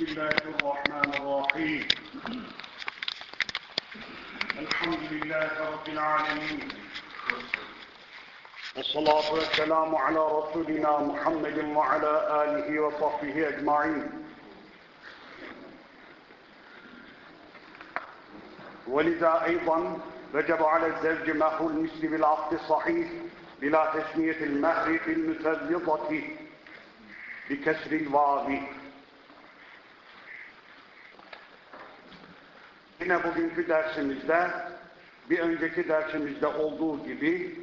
بسم الله الرحمن الرحيم. الحمد لله رب العالمين. والصلاة والسلام على رسولنا محمد وعلى آله وصحبه أجمعين. ولذا أيضا وجب على الزوج مهر المثل بالعقد الصحيح بلا تسمية المهر في المثلطة بكسر الواو. Yine bugünkü dersimizde bir önceki dersimizde olduğu gibi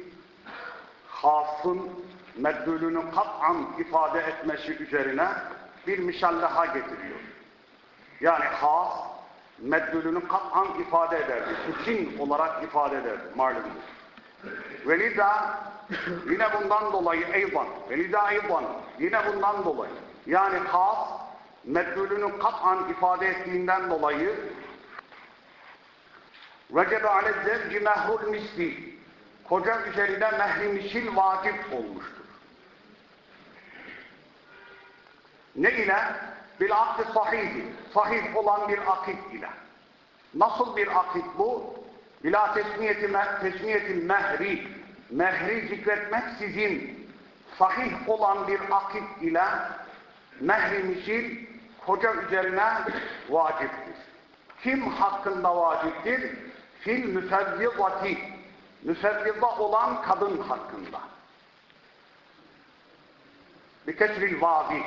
hasın meddülünü kat'an ifade etmesi üzerine bir misallaha getiriyor. Yani has meddülünü kat'an ifade ederdi. Kesin olarak ifade ederdi malumunuz. Velida yine bundan dolayı eyvan, velida eyvan yine bundan dolayı yani has meddülünü kat'an ifade ettiğinden dolayı vecebe ale zevci mehrul misli koca üzerine mehri misil vacip olmuştur. Ne ile? Bil akdi sahihi. Sahih olan bir akit ile. Nasıl bir akit bu? Bila tesmiyeti, tesmiyetil mehri. Mehri zikretmeksizin sahih olan bir akit ile mehri misil koca üzerine vaciptir. Kim hakkında vaciptir? Fil müfevvizati. Müfevviza olan kadın hakkında. Bir kesril vavi.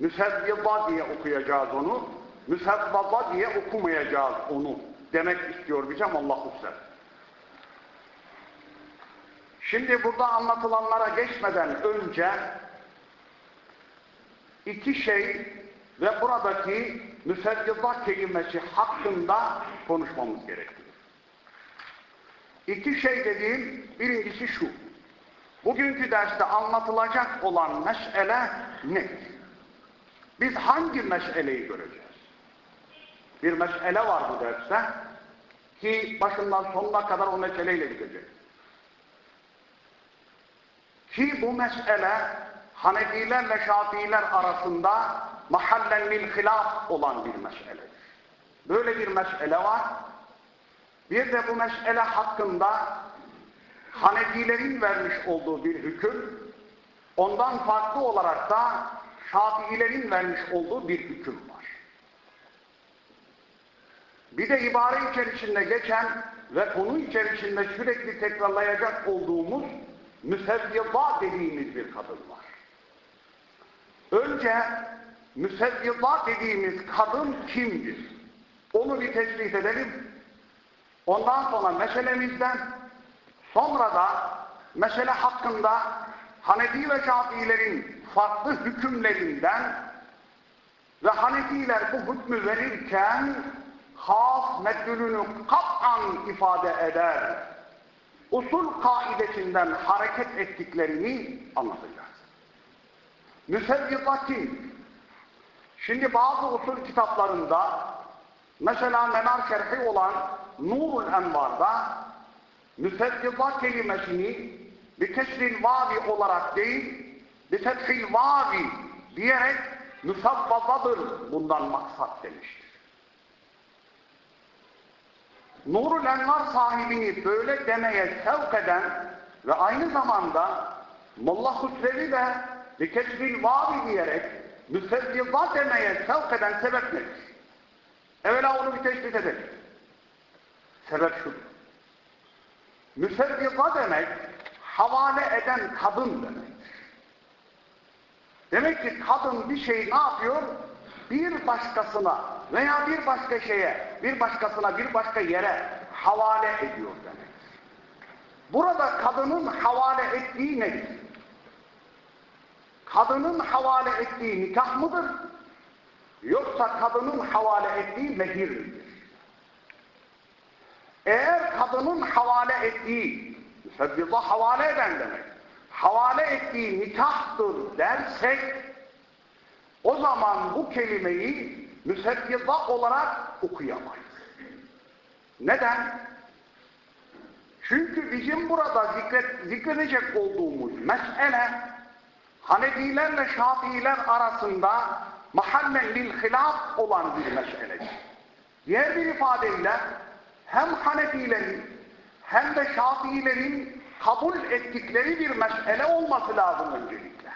Müfevviza diye okuyacağız onu. Müfevvaza diye okumayacağız onu. Demek istiyor bize Allah Hüsser. Şimdi burada anlatılanlara geçmeden önce iki şey ve buradaki müfevviza kelimesi hakkında konuşmamız gerekiyor. İki şey dediğim birincisi şu. Bugünkü derste anlatılacak olan mesele nedir? Biz hangi meseleyi göreceğiz? Bir mesele var bu derste ki başından sonuna kadar o meseleyle gidecek. Ki bu mesele Hanefilerle Şafiiler arasında mahallen lil hilaf olan bir meseledir. Böyle bir mesele var. Bir de bu mesele hakkında Hanefilerin vermiş olduğu bir hüküm, ondan farklı olarak da Şafiilerin vermiş olduğu bir hüküm var. Bir de ibare içerisinde geçen ve konu içerisinde sürekli tekrarlayacak olduğumuz müsevvida dediğimiz bir kadın var. Önce müsevvida dediğimiz kadın kimdir? Onu bir tespit edelim. Ondan sonra meselemizden sonra da mesele hakkında Hanefi ve Şafiilerin farklı hükümlerinden ve Hanefiler bu hükmü verirken has meddülünü kat'an ifade eder. Usul kaidesinden hareket ettiklerini anlatacağız. Müsevvita kim? Şimdi bazı usul kitaplarında mesela menar şerhi olan Nurul Envar'da müsevvita kelimesini bir kesril vavi olarak değil bir tethil vavi diyerek müsevvatadır bundan maksat demiştir. Nurul Envar sahibini böyle demeye sevk eden ve aynı zamanda Molla Hüsrevi de bir kesril vavi diyerek müsevvita demeye sevk eden sebep nedir? Evvela onu bir teşbih edelim. Sebep şu. Müsevvita demek havale eden kadın demek. Demek ki kadın bir şeyi ne yapıyor? Bir başkasına veya bir başka şeye, bir başkasına, bir başka yere havale ediyor demek. Burada kadının havale ettiği nedir? Kadının havale ettiği nikah mıdır? Yoksa kadının havale ettiği mehir midir? Eğer kadının havale ettiği, müsebbiza havale eden demek, havale ettiği nikahtır dersek, o zaman bu kelimeyi müsebbiza olarak okuyamayız. Neden? Çünkü bizim burada zikret, zikredecek olduğumuz mesele Hanefilerle Şafiiler arasında mahallen lil hilaf olan bir meseledir. Diğer bir ifadeyle hem Hanefilerin hem de Şafiilerin kabul ettikleri bir mesele olması lazım öncelikle.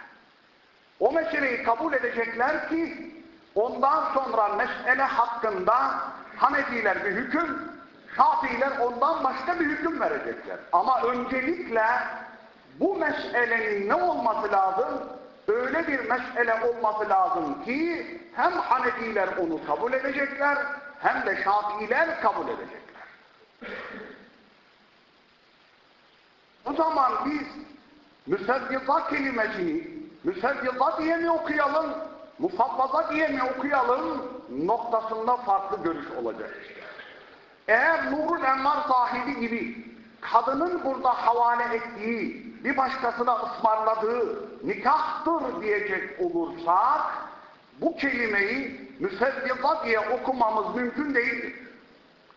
O meseleyi kabul edecekler ki ondan sonra mesele hakkında Hanefiler bir hüküm, Şafiiler ondan başka bir hüküm verecekler. Ama öncelikle bu meselenin ne olması lazım? Öyle bir mesele olması lazım ki hem Hanefiler onu kabul edecekler hem de Şafiiler kabul edecekler. O zaman biz müseddika kelimesini müseddika diye mi okuyalım, mufavvaza diye mi okuyalım noktasında farklı görüş olacak. Eğer Nurul Envar sahibi gibi kadının burada havale ettiği, bir başkasına ısmarladığı nikahtır diyecek olursak, bu kelimeyi müseddika diye okumamız mümkün değildir.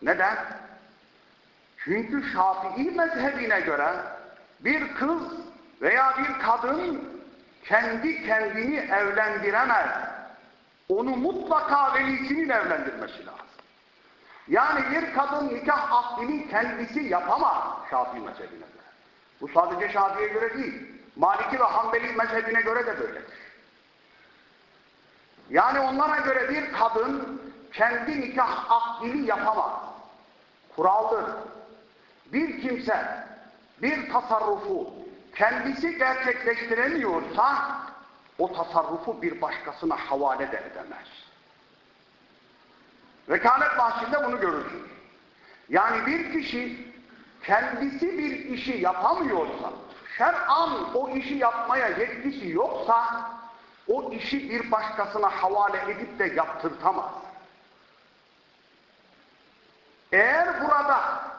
Neden? Çünkü Şafii mezhebine göre bir kız veya bir kadın kendi kendini evlendiremez. Onu mutlaka velisinin evlendirmesi lazım. Yani bir kadın nikah akdini kendisi yapamaz Şafii mezhebine göre. Bu sadece Şafii'ye göre değil. Maliki ve Hanbeli mezhebine göre de böyledir. Yani onlara göre bir kadın kendi nikah akdini yapamaz. Kuraldır. Bir kimse bir tasarrufu kendisi gerçekleştiremiyorsa o tasarrufu bir başkasına havale de edemez. Vekalet bahsinde bunu görürsünüz. Yani bir kişi kendisi bir işi yapamıyorsa, şer'an o işi yapmaya yetkisi yoksa, o işi bir başkasına havale edip de yaptırtamaz. Eğer burada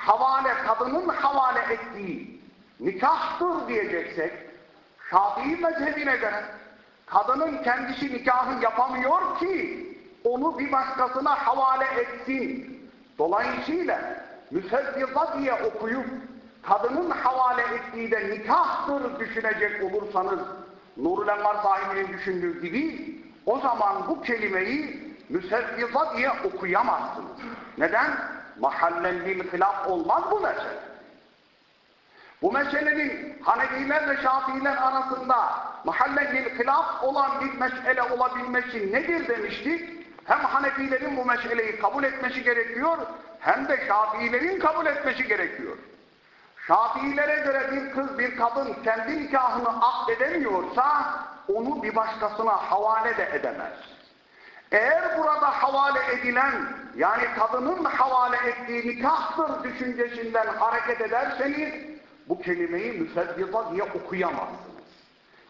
havale, kadının havale ettiği nikahtır diyeceksek, Şafii mezhebine göre kadının kendisi nikahı yapamıyor ki onu bir başkasına havale etsin. Dolayısıyla müseddika diye okuyup kadının havale ettiği de nikahtır düşünecek olursanız Nurul Envar sahibinin düşündüğü gibi o zaman bu kelimeyi müseddika diye okuyamazsınız. Neden? Mahallen bil hilaf olmaz bu mesele. Bu meselenin Hanefiler ve Şafiiler arasında mahallen bil hilaf olan bir mesele olabilmesi nedir demiştik? Hem Hanefilerin bu meseleyi kabul etmesi gerekiyor, hem de Şafiilerin kabul etmesi gerekiyor. Şafiilere göre bir kız, bir kadın kendi nikahını akdedemiyorsa, onu bir başkasına havale de edemez. Eğer burada havale edilen, yani kadının havale ettiği nikahtır düşüncesinden hareket ederseniz, bu kelimeyi müseddika diye okuyamazsınız.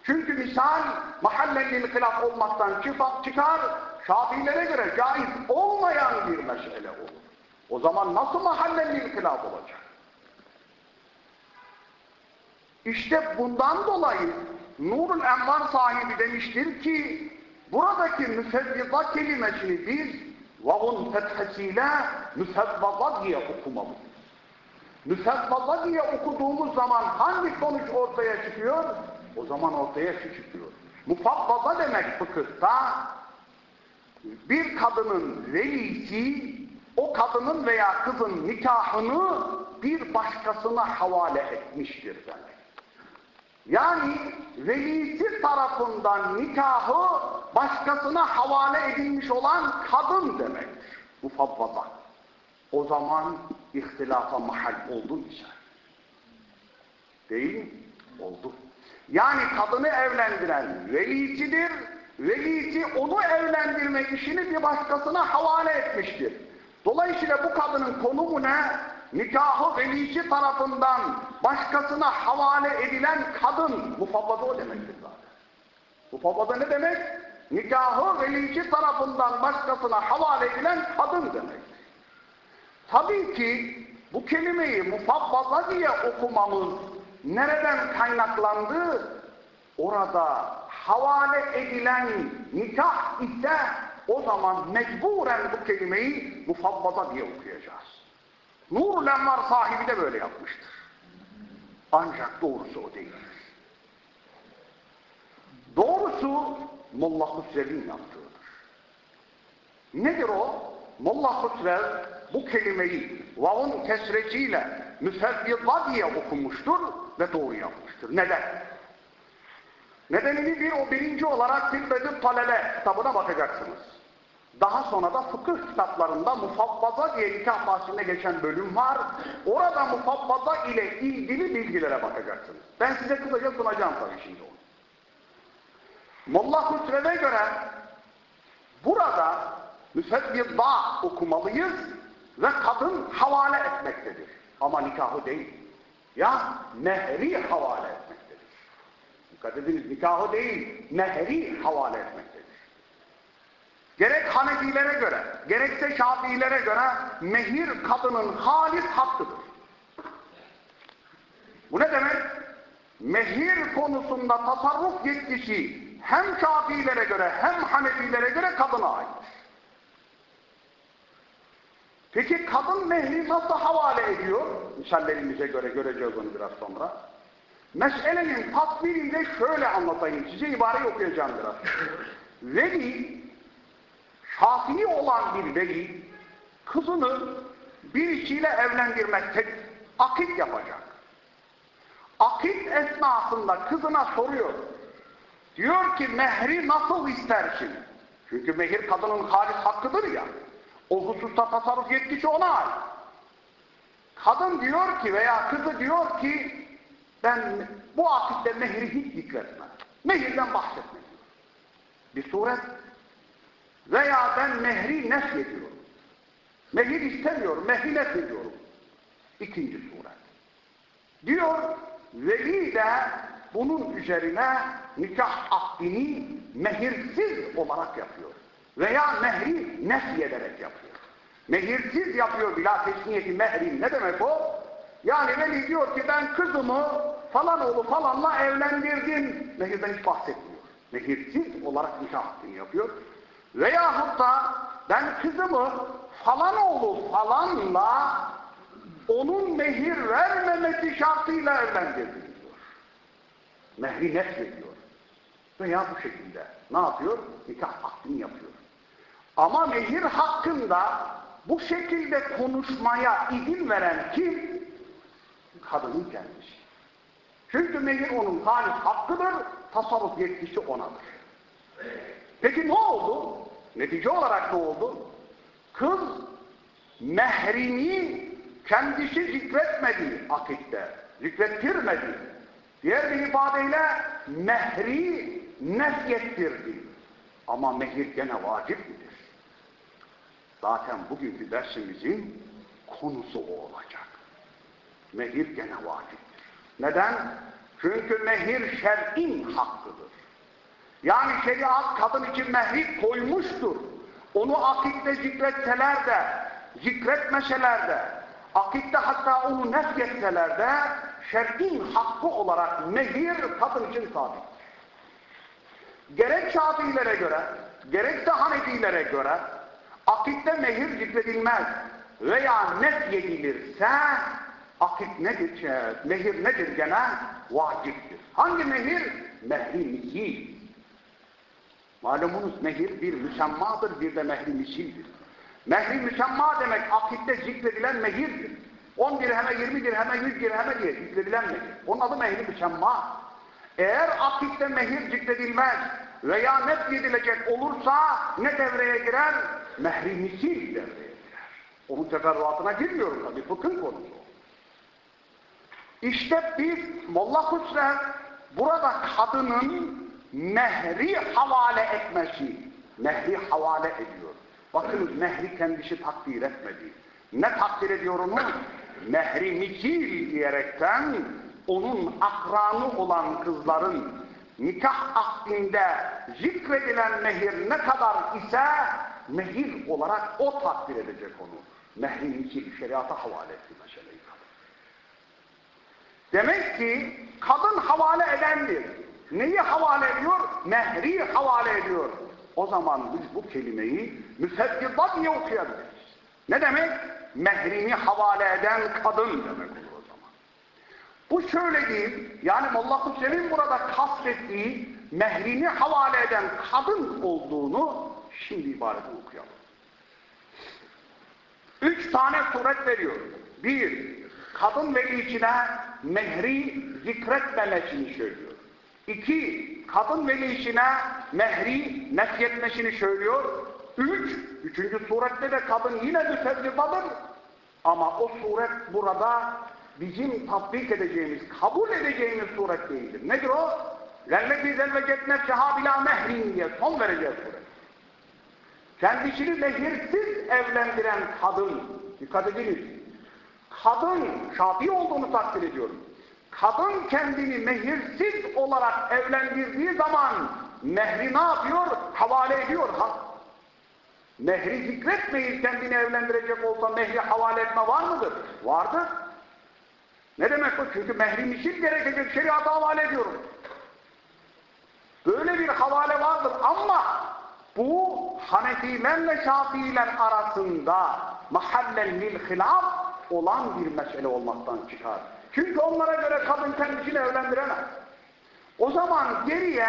Çünkü misal mahallenin hilaf olmaktan çıkar, Şafilere göre caiz olmayan bir mesele olur. O zaman nasıl mahallenin hilaf olacak? İşte bundan dolayı Nurul Envar sahibi demiştir ki buradaki müseddika kelimesini biz vavun fethesiyle müseddika diye okumalıyız. Müseddika diye okuduğumuz zaman hangi sonuç ortaya çıkıyor? O zaman ortaya çıkıyor. Mufabbaza demek fıkıhta bir kadının velisi o kadının veya kızın nikahını bir başkasına havale etmiştir demek. Yani velisi tarafından nikahı başkasına havale edilmiş olan kadın demektir. Mufabbaza. O zaman ihtilafa mahal oldu ise. Değil? Oldu. Yani kadını evlendiren velisidir. Velisi onu evlendirme işini bir başkasına havale etmiştir. Dolayısıyla bu kadının konumu ne? Nikahı velisi tarafından başkasına havale edilen kadın. Mufabbada o demektir zaten. Mufabbada ne demek? Nikahı velisi tarafından başkasına havale edilen kadın demek. Tabii ki bu kelimeyi mufabbaza diye okumamız nereden kaynaklandı? Orada havale edilen nikah ise o zaman mecburen bu kelimeyi mufabbaza diye okuyacağız. Nurul Envar sahibi de böyle yapmıştır. Ancak doğrusu o değil. Doğrusu Molla Hüsrev'in yaptığıdır. Nedir o? Molla Hüsrev bu kelimeyi vavun kesreciyle müfebbida diye okumuştur ve doğru yapmıştır. Neden? Nedenini bir o birinci olarak Tilbedü Talebe kitabına bakacaksınız. Daha sonra da fıkıh kitaplarında mufabbaza diye nikah bahsinde geçen bölüm var. Orada mufabbaza ile ilgili bilgilere bakacaksınız. Ben size kısaca sunacağım tabii şimdi onu. Molla Hüsrev'e göre burada müfebbida okumalıyız ve kadın havale etmektedir. Ama nikahı değil. Ya mehri havale etmektedir. Dikkat ediniz nikahı değil, mehri havale etmektedir. Gerek Hanefilere göre, gerekse Şafiilere göre mehir kadının halis hakkıdır. Bu ne demek? Mehir konusunda tasarruf yetkisi hem Şafiilere göre hem Hanefilere göre kadına aittir. Peki kadın mehri nasıl havale ediyor? Misallerimize göre göreceğiz onu biraz sonra. Meselenin tasviriyle şöyle anlatayım. Size ibareyi okuyacağım biraz. Veli, Şafii olan bir veli, kızını birisiyle evlendirmektedir. Akit yapacak. Akit esnasında kızına soruyor. Diyor ki mehri nasıl istersin? Çünkü mehir kadının halis hakkıdır ya. O hususta tasarruf yetkisi ona ait. Kadın diyor ki veya kızı diyor ki ben bu akitte mehri hiç zikretmem. Mehirden bahsetmem. Bir suret veya ben mehri nefyediyorum. Mehir istemiyorum, mehri nefyediyorum. İkinci suret. Diyor, veli de bunun üzerine nikah akdini mehirsiz olarak yapıyor. Veya mehri nefyederek yapıyor. Mehirsiz yapıyor bila tesniyeti mehri. Ne demek o? Yani veli diyor ki ben kızımı falan oğlu falanla evlendirdim. Mehirden hiç bahsetmiyor. Mehirsiz olarak nikah akdini yapıyor. Veyahut da ben kızımı falan oğlu falanla onun mehir vermemesi şartıyla evlendirdim diyor. Mehri nefrediyor. Veya bu şekilde ne yapıyor? Nikah akdini yapıyor. Ama mehir hakkında bu şekilde konuşmaya izin veren kim? Kadının kendisi. Çünkü mehir onun halis hakkıdır, tasarruf yetkisi onadır. Peki ne oldu? Netice olarak ne oldu? Kız mehrini kendisi zikretmedi akitte, zikrettirmedi. Diğer bir ifadeyle mehri nefyettirdi. Ama mehir gene vacip midir? Zaten bugünkü dersimizin konusu o olacak. Mehir gene vaciptir. Neden? Çünkü mehir şer'in hakkıdır. Yani şeriat kadın için mehri koymuştur. Onu akitte zikretseler de, zikretmeseler de, akitte hatta onu nefyetseler de, şer'in hakkı olarak mehir kadın için sabittir. Gerek Şafiilere göre, gerekse Hanefilere göre, akitte mehir zikredilmez veya nefyedilirse, akit nedir? Mehir nedir gene? Vaciptir. Hangi mehir? Mehri misil. Malumunuz mehir bir müsemmadır, bir de mehri misildir. Mehri müsemma demek akitte zikredilen mehirdir. 10 dirheme, 20 dirheme, 100 dirheme diye zikredilen mehir. Onun adı mehri müsemma. Eğer akitte mehir zikredilmez veya nefyedilecek olursa ne devreye girer? Mehri misil devreye girer. Onun teferruatına girmiyorum tabii, fıkhın konusu. İşte biz Molla Hüsrev burada kadının mehri havale etmesi, mehri havale ediyor. Bakınız mehri kendisi takdir etmedi. Ne takdir ediyor onu? Mehri mikil diyerekten onun akranı olan kızların nikah akdinde zikredilen mehir ne kadar ise mehir olarak o takdir edecek onu. Mehri mikil şeriata havale etti meseleyi. Demek ki kadın havale edendir. Neyi havale ediyor? Mehri havale ediyor. O zaman biz bu kelimeyi müfeddida diye okuyabiliriz. Ne demek? Mehrini havale eden kadın demek olur o zaman. Bu söylediğim, yani Molla Hüseyin'in burada kastettiği mehrini havale eden kadın olduğunu şimdi ibareti okuyalım. Üç tane suret veriyor. Bir, kadın velicine mehri zikretmemesini söylüyor. İki, kadın velicine mehri nefyetmesini söylüyor. Üç, üçüncü surette de kadın yine müsevvifadır. Ama o suret burada bizim tatbik edeceğimiz, kabul edeceğimiz suret değildir. Nedir o? لَلَّذِي زَلْوَجَتْ نَفْسَهَا بِلَا مَهْرٍ diye son vereceğiz suret. Kendisini mehirsiz evlendiren kadın, dikkat ediniz, kadın, şafi olduğunu takdir ediyorum. Kadın kendini mehirsiz olarak evlendirdiği zaman mehri ne yapıyor? Havale ediyor. Ha. Mehri zikretmeyip kendini evlendirecek olsa mehri havale etme var mıdır? Vardır. Ne demek bu? Çünkü mehrim için gerekecek şeriata havale ediyorum. Böyle bir havale vardır ama bu Hanefilerle Şafiiler arasında mahallen lil hilaf olan bir mesele olmaktan çıkar. Çünkü onlara göre kadın kendisini evlendiremez. O zaman geriye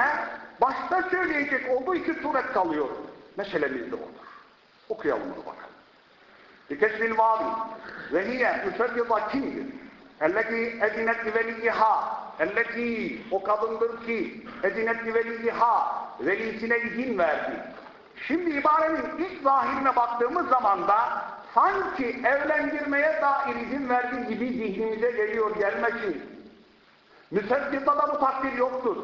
başta söyleyecek olduğu iki suret kalıyor. Meselemiz de odur. Okuyalım bunu bakalım. Bikeşfil vavi ve hiye müsebbida kimdir? Elleki edinet liveliyha elleki o kadındır ki edinet liveliyha velisine izin verdi. Şimdi ibarenin ilk zahirine baktığımız zaman da sanki evlendirmeye dair izin verdiği gibi zihnimize geliyor gelmesin. Müsebbita da bu takdir yoktur.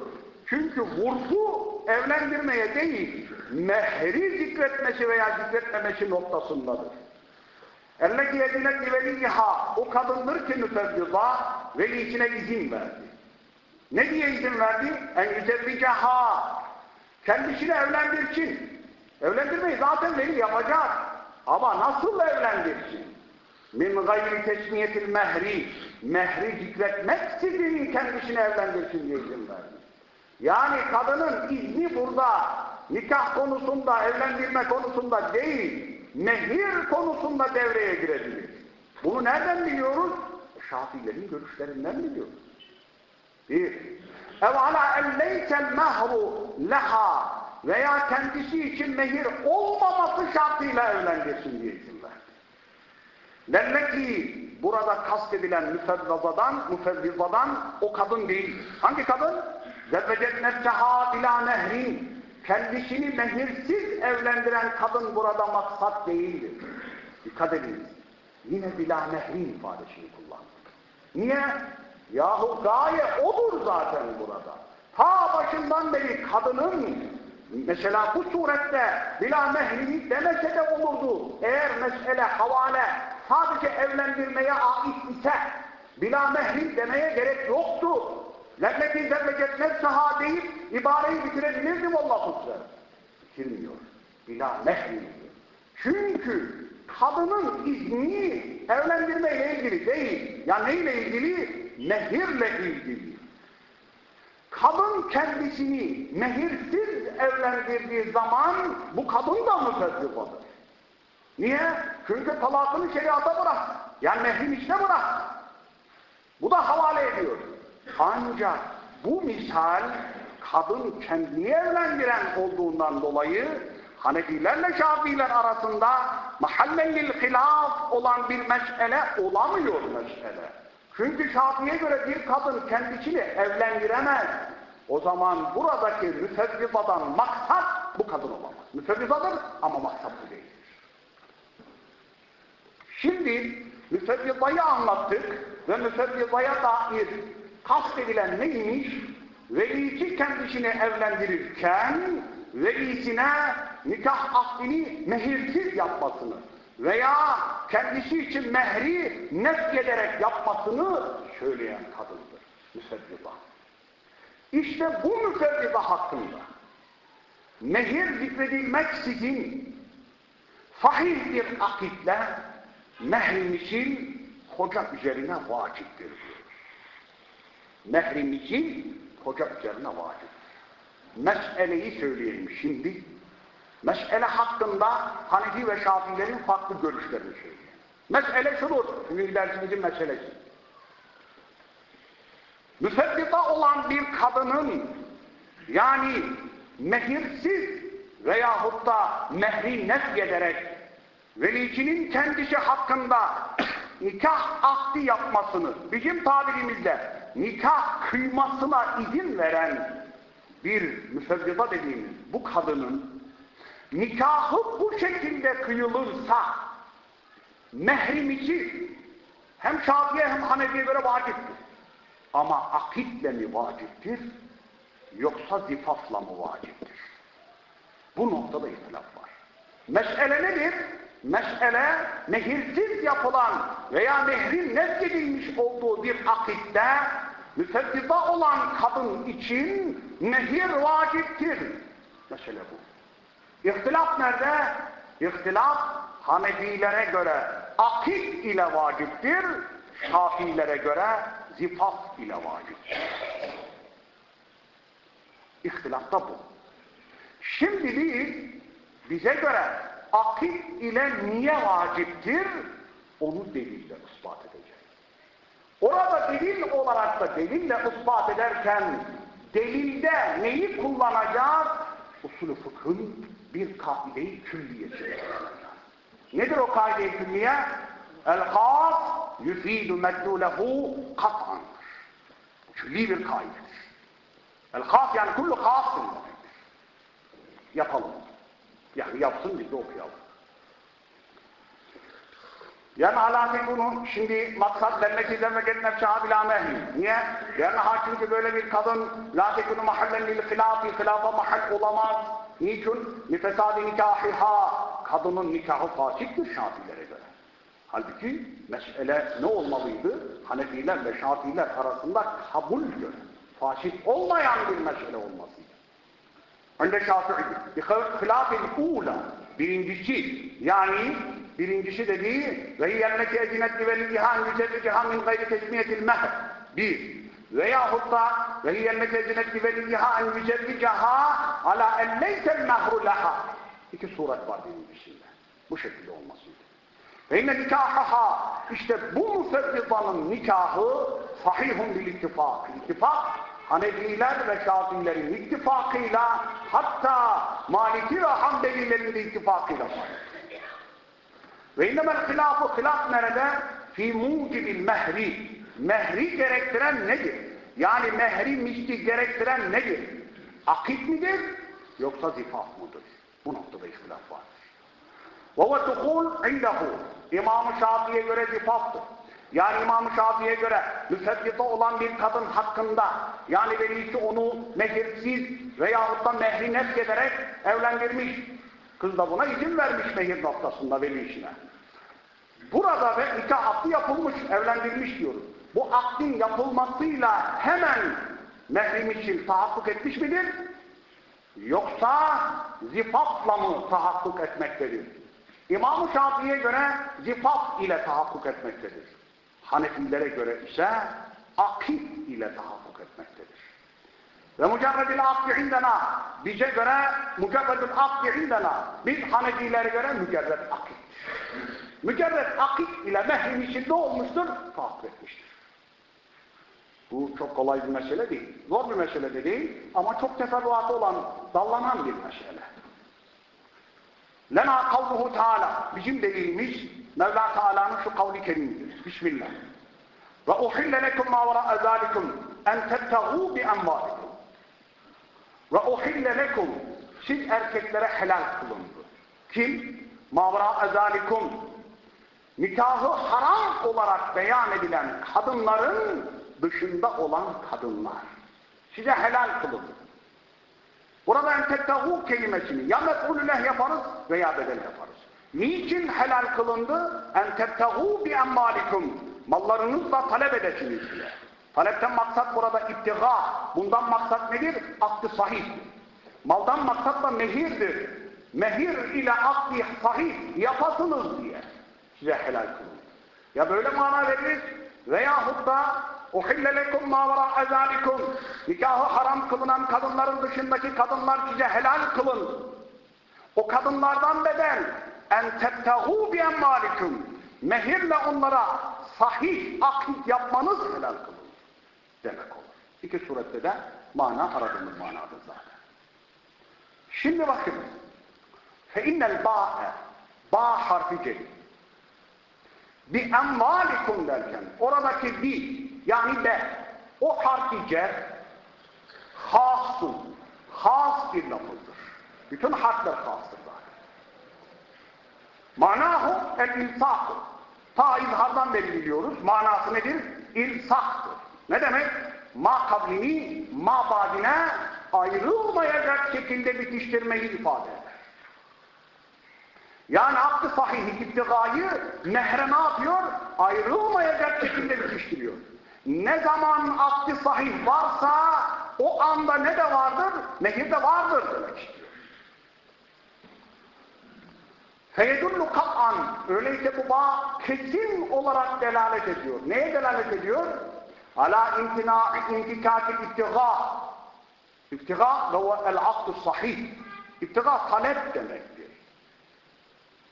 Çünkü vurgu evlendirmeye değil, mehri zikretmesi veya zikretmemesi noktasındadır. Elleki edinet veliyha o kadındır ki müsebbita velisine izin verdi. Ne diye izin verdi? En yüzevvicaha kendisini evlendirsin. Evlendirmeyi zaten veli yapacak. Ama nasıl evlendirsin? Min gayri tesmiyetil mehri. Mehri zikretmeksizin kendisini evlendirsin diye izin verdi. Yani kadının izni burada nikah konusunda, evlendirme konusunda değil, mehir konusunda devreye girebilir. Bunu nereden biliyoruz? Şafilerin görüşlerinden biliyoruz. Bir, ev ala elleykel mehru leha veya kendisi için mehir olmaması şartıyla evlendirsin diye izin verdi. Lelleki burada kastedilen müfevvazadan, müfevvizadan o kadın değil. Hangi kadın? Zebbecet nefseha bila nehrin. Kendisini mehirsiz evlendiren kadın burada maksat değildir. Dikkat ediniz. Yine bila nehrin ifadesini kullandı. Niye? Yahu gaye odur zaten burada. Ta başından beri kadının mesela bu surette bila mehrini demese de olurdu. Eğer mesele havale sadece evlendirmeye ait ise bila mehrin demeye gerek yoktu. Lelleti zevvecet nefseha deyip ibareyi bitirebilirdim Allah kusura. Bitirmiyor. Bila diyor. Çünkü kadının izni evlendirmeyle ilgili değil. Ya neyle ilgili? Mehirle ilgili. Kadın kendisini mehirsiz evlendirdiği zaman bu kadın da müfezzifadır. Niye? Çünkü talakını şeriata bırak. Yani mehrin içine bırak. Bu da havale ediyor. Ancak bu misal kadın kendini evlendiren olduğundan dolayı Hanefilerle Şafiiler arasında mahallelil hilaf olan bir mesele olamıyor mesele. Çünkü Şafii'ye göre bir kadın kendisini evlendiremez. O zaman buradaki müfevvizadan maksat bu kadın olamaz. Müfevvizadır ama maksat bu değildir. Şimdi müfevvizayı anlattık ve müfevvizaya dair kastedilen neymiş? Velisi kendisini evlendirirken velisine nikah akdini mehirsiz yapmasını veya kendisi için mehri nefyederek yapmasını söyleyen kadındır. Müsebbiba. İşte bu müsebbiba hakkında mehir zikredilmeksizin sahih bir akitle mehrimizin koca üzerine vaciptir diyor. Mehrimizin koca üzerine vaciptir. Meseleyi söyleyelim şimdi. Mesele hakkında Hanefi ve Şafiilerin farklı görüşlerini söyleyelim. Mesele şudur, bugün dersimizin meselesi. Müsebbita olan bir kadının Yani mehirsiz veyahut da mehri nef ederek velicinin kendisi hakkında nikah akdi yapmasını, bizim tabirimizde nikah kıymasına izin veren bir müfezzida dediğimiz bu kadının nikahı bu şekilde kıyılırsa mehrimisi hem Şafi'ye hem Hanefi'ye göre vaciptir. Ama akitle mi vaciptir yoksa zifafla mı vaciptir? Bu noktada ihtilaf var. Mesele nedir? Mesele mehirsiz yapılan veya mehrin nezledilmiş olduğu bir akitte müfeddida olan kadın için mehir vaciptir. Mesele bu. İhtilaf nerede? İhtilaf Hanefilere göre akit ile vaciptir, Şafilere göre zifaf ile vaciptir. İhtilaf da bu. Şimdi biz bize göre akit ile niye vaciptir? Onu delille ispat edeceğiz. Orada delil olarak da delille ispat ederken delilde neyi kullanacağız? Usulü fıkhın bir kaide-i külliyesi Nedir o kaide-i külliye? El-has yufidu medlulehu kat'an. Külli bir kaidedir. El-has yani kullu hasın Yapalım. Yani yapsın biz de okuyalım. Yani alâfi bunu şimdi maksat vermek izlemek etmek şahabi la mehli. Niye? Yani ha çünkü böyle bir kadın la tekunu mahallen lil hilafi, hilafa mahal olamaz. Niçin? Nifesadi nikahiha. Kadının nikahı fasiktir şafilere göre. Halbuki mesele ne olmalıydı? Hanefiler ve şafiler arasında kabul göre. Fasik olmayan bir mesele olmasıydı. Önde Şafii. Hilafil ula. Birincisi yani birincisi dediği ve hiyelleki ezinet ve lihan yüzevveciha min gayri tesmiyetil mehr. Bir. Veyahut da ve hiyelleki ezinet ve lihan yüzevveciha ala elleytel mehru laha. İki suret var birincisinde. Bu şekilde olmasıydı. Ve inne nikahaha işte bu müfeddidanın nikahı sahihun bil ittifak. İttifak Hanefiler ve Şafiilerin ittifakıyla hatta Maliki ve Hanbelilerin de ittifakıyla var. Ve innemel hilafu hilaf nerede? Fî mucibil mehri. Mehri gerektiren nedir? Yani mehri misli gerektiren nedir? Akit midir? Yoksa zifaf mıdır? Bu noktada ihtilaf var. Ve dukul indehu. İmam-ı Şafii'ye göre zifaftır. Yani İmam-ı Şafii'ye göre müfebbite olan bir kadın hakkında yani velisi onu mehirsiz veyahut da mehri nefk ederek evlendirmiş. Kız da buna izin vermiş mehir noktasında veli. Burada ve nikah akdi yapılmış, evlendirmiş diyoruz. Bu akdin yapılmasıyla hemen mehrim için tahakkuk etmiş midir? Yoksa zifafla mı tahakkuk etmektedir? İmam-ı Şafii'ye göre zifaf ile tahakkuk etmektedir. Hanefilere göre ise akit ile tahakkuk etmektedir. Ve mücerredil akdi indena bize göre mücerredil akdi indena biz Hanefilere göre mücerred akit. Mücerred akit ile mehrim içinde olmuştur, tahakkuk etmiştir. Bu çok kolay bir mesele değil. Zor bir mesele de değil ama çok teferruatı olan, dallanan bir mesele. Lena kavluhu Teala bizim delilimiz Mevla Teala'nın şu kavli kerimidir. Bismillah. Ve uhille lekum ma vera'a zalikum en tettegu bi envalikum. Ve uhille lekum siz erkeklere helal kılındı. Kim? Ma vera'a zalikum nikahı haram olarak beyan edilen kadınların dışında olan kadınlar. Size helal kılındı. Burada entettehu kelimesini ya mef'ulülah yaparız veya bedel yaparız. Niçin helal kılındı? Entettehu bi emmalikum. Mallarınızla talep edesiniz diye. Talepten maksat burada iptiga. Bundan maksat nedir? Aklı sahih. Maldan maksat da mehirdir. Mehir ile akli sahih yapasınız diye. Size helal kılındı. Ya böyle mana veririz veyahut da Uhille lekum ma vera'a zalikum. Nikahı haram kılınan kadınların dışındaki kadınlar size helal kılın. O kadınlardan beden en tebtehu bi emmalikum. Mehirle onlara sahih akit yapmanız helal kılın. Demek olur. İki surette de Mana aradığımız manadır zaten. Şimdi bakın. Fe innel ba'e ba harfi celil. Bi envalikum derken oradaki bi yani be o harfi cer hassun has bir lafızdır. Bütün harfler hastır zaten. Manahu el ilsaku. Ta izhardan beri biliyoruz. Manası nedir? İlsaktır. Ne demek? Ma kablini, ma badine ayrılmayacak şekilde bitiştirmeyi ifade eder. Yani aklı sahihi iptigayı mehre ne yapıyor? Ayrılmayacak şekilde bitiştiriyor. Ne zaman aklı sahih varsa o anda ne de vardır? Mehir de vardır demek istiyor. Feyedullu öyleyse bu bağ kesin olarak delalet ediyor. Neye delalet ediyor? Ala imtina intikakil iptiga. İptiga ve el akdu sahih. İptiga talep demektir.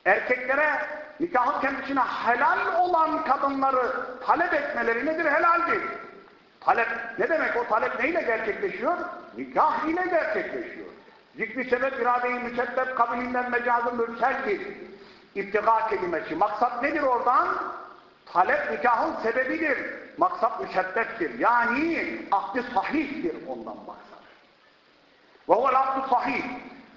Erkeklere nikahın kendisine helal olan kadınları talep etmeleri nedir? Helaldir. Talep, ne demek o talep neyle gerçekleşiyor? Nikah ile gerçekleşiyor. Zikri sebep irade-i müsebbep kabilinden mecazı mürseldir. İptiga kelimesi. Maksat nedir oradan? Talep nikahın sebebidir. Maksat müsebbeptir. Yani aklı sahihtir ondan maksat. Ve huvel aklı sahih.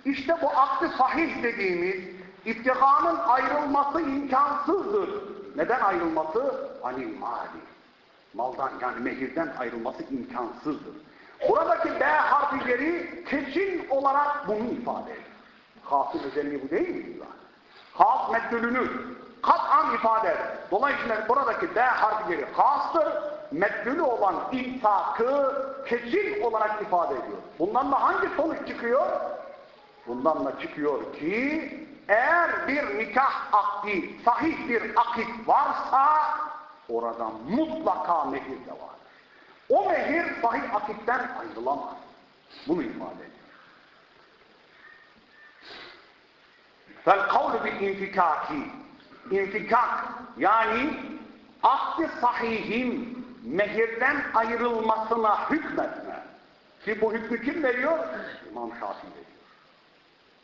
İşte bu aklı sahih dediğimiz İptiganın ayrılması imkansızdır. Neden ayrılması? Anil mali. Maldan yani mehirden ayrılması imkansızdır. Buradaki B harfleri kesin olarak bunu ifade ediyor. Hasıl özelliği bu değil mi? Has meddülünü kat'an ifade eder. Dolayısıyla buradaki B harfleri hastır. Meddülü olan imsakı kesin olarak ifade ediyor. Bundan da hangi sonuç çıkıyor? Bundan da çıkıyor ki eğer bir nikah akdi, sahih bir akit varsa orada mutlaka mehir de var. O mehir sahih akitten ayrılamaz. Bunu ifade ediyor. Fel kavlu bil infikaki. İnfikak yani akdi sahihin mehirden ayrılmasına hükmetme. Ki bu hükmü kim veriyor? İmam Şafii veriyor.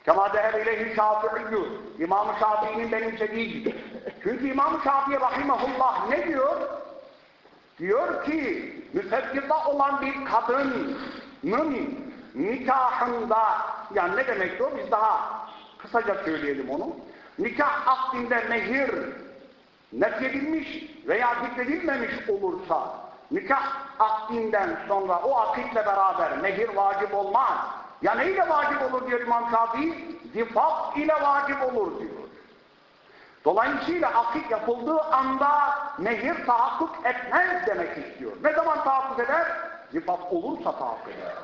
Kema deher ileyhi şafi'iyyü. İmam-ı Şafii'nin benimsediği gibi. Çünkü İmam-ı Şafii rahimahullah ne diyor? Diyor ki müfekkirde olan bir kadının nikahında yani ne demek o? Biz daha kısaca söyleyelim onu. Nikah akdinde mehir nefyedilmiş veya zikredilmemiş olursa nikah akdinden sonra o akitle beraber mehir vacip olmaz. Ya neyle vacip olur diyor İmam Şafii? Zifaf ile vacip olur diyor. Dolayısıyla akik yapıldığı anda mehir tahakkuk etmez demek istiyor. Ne zaman tahakkuk eder? Zifaf olursa tahakkuk eder.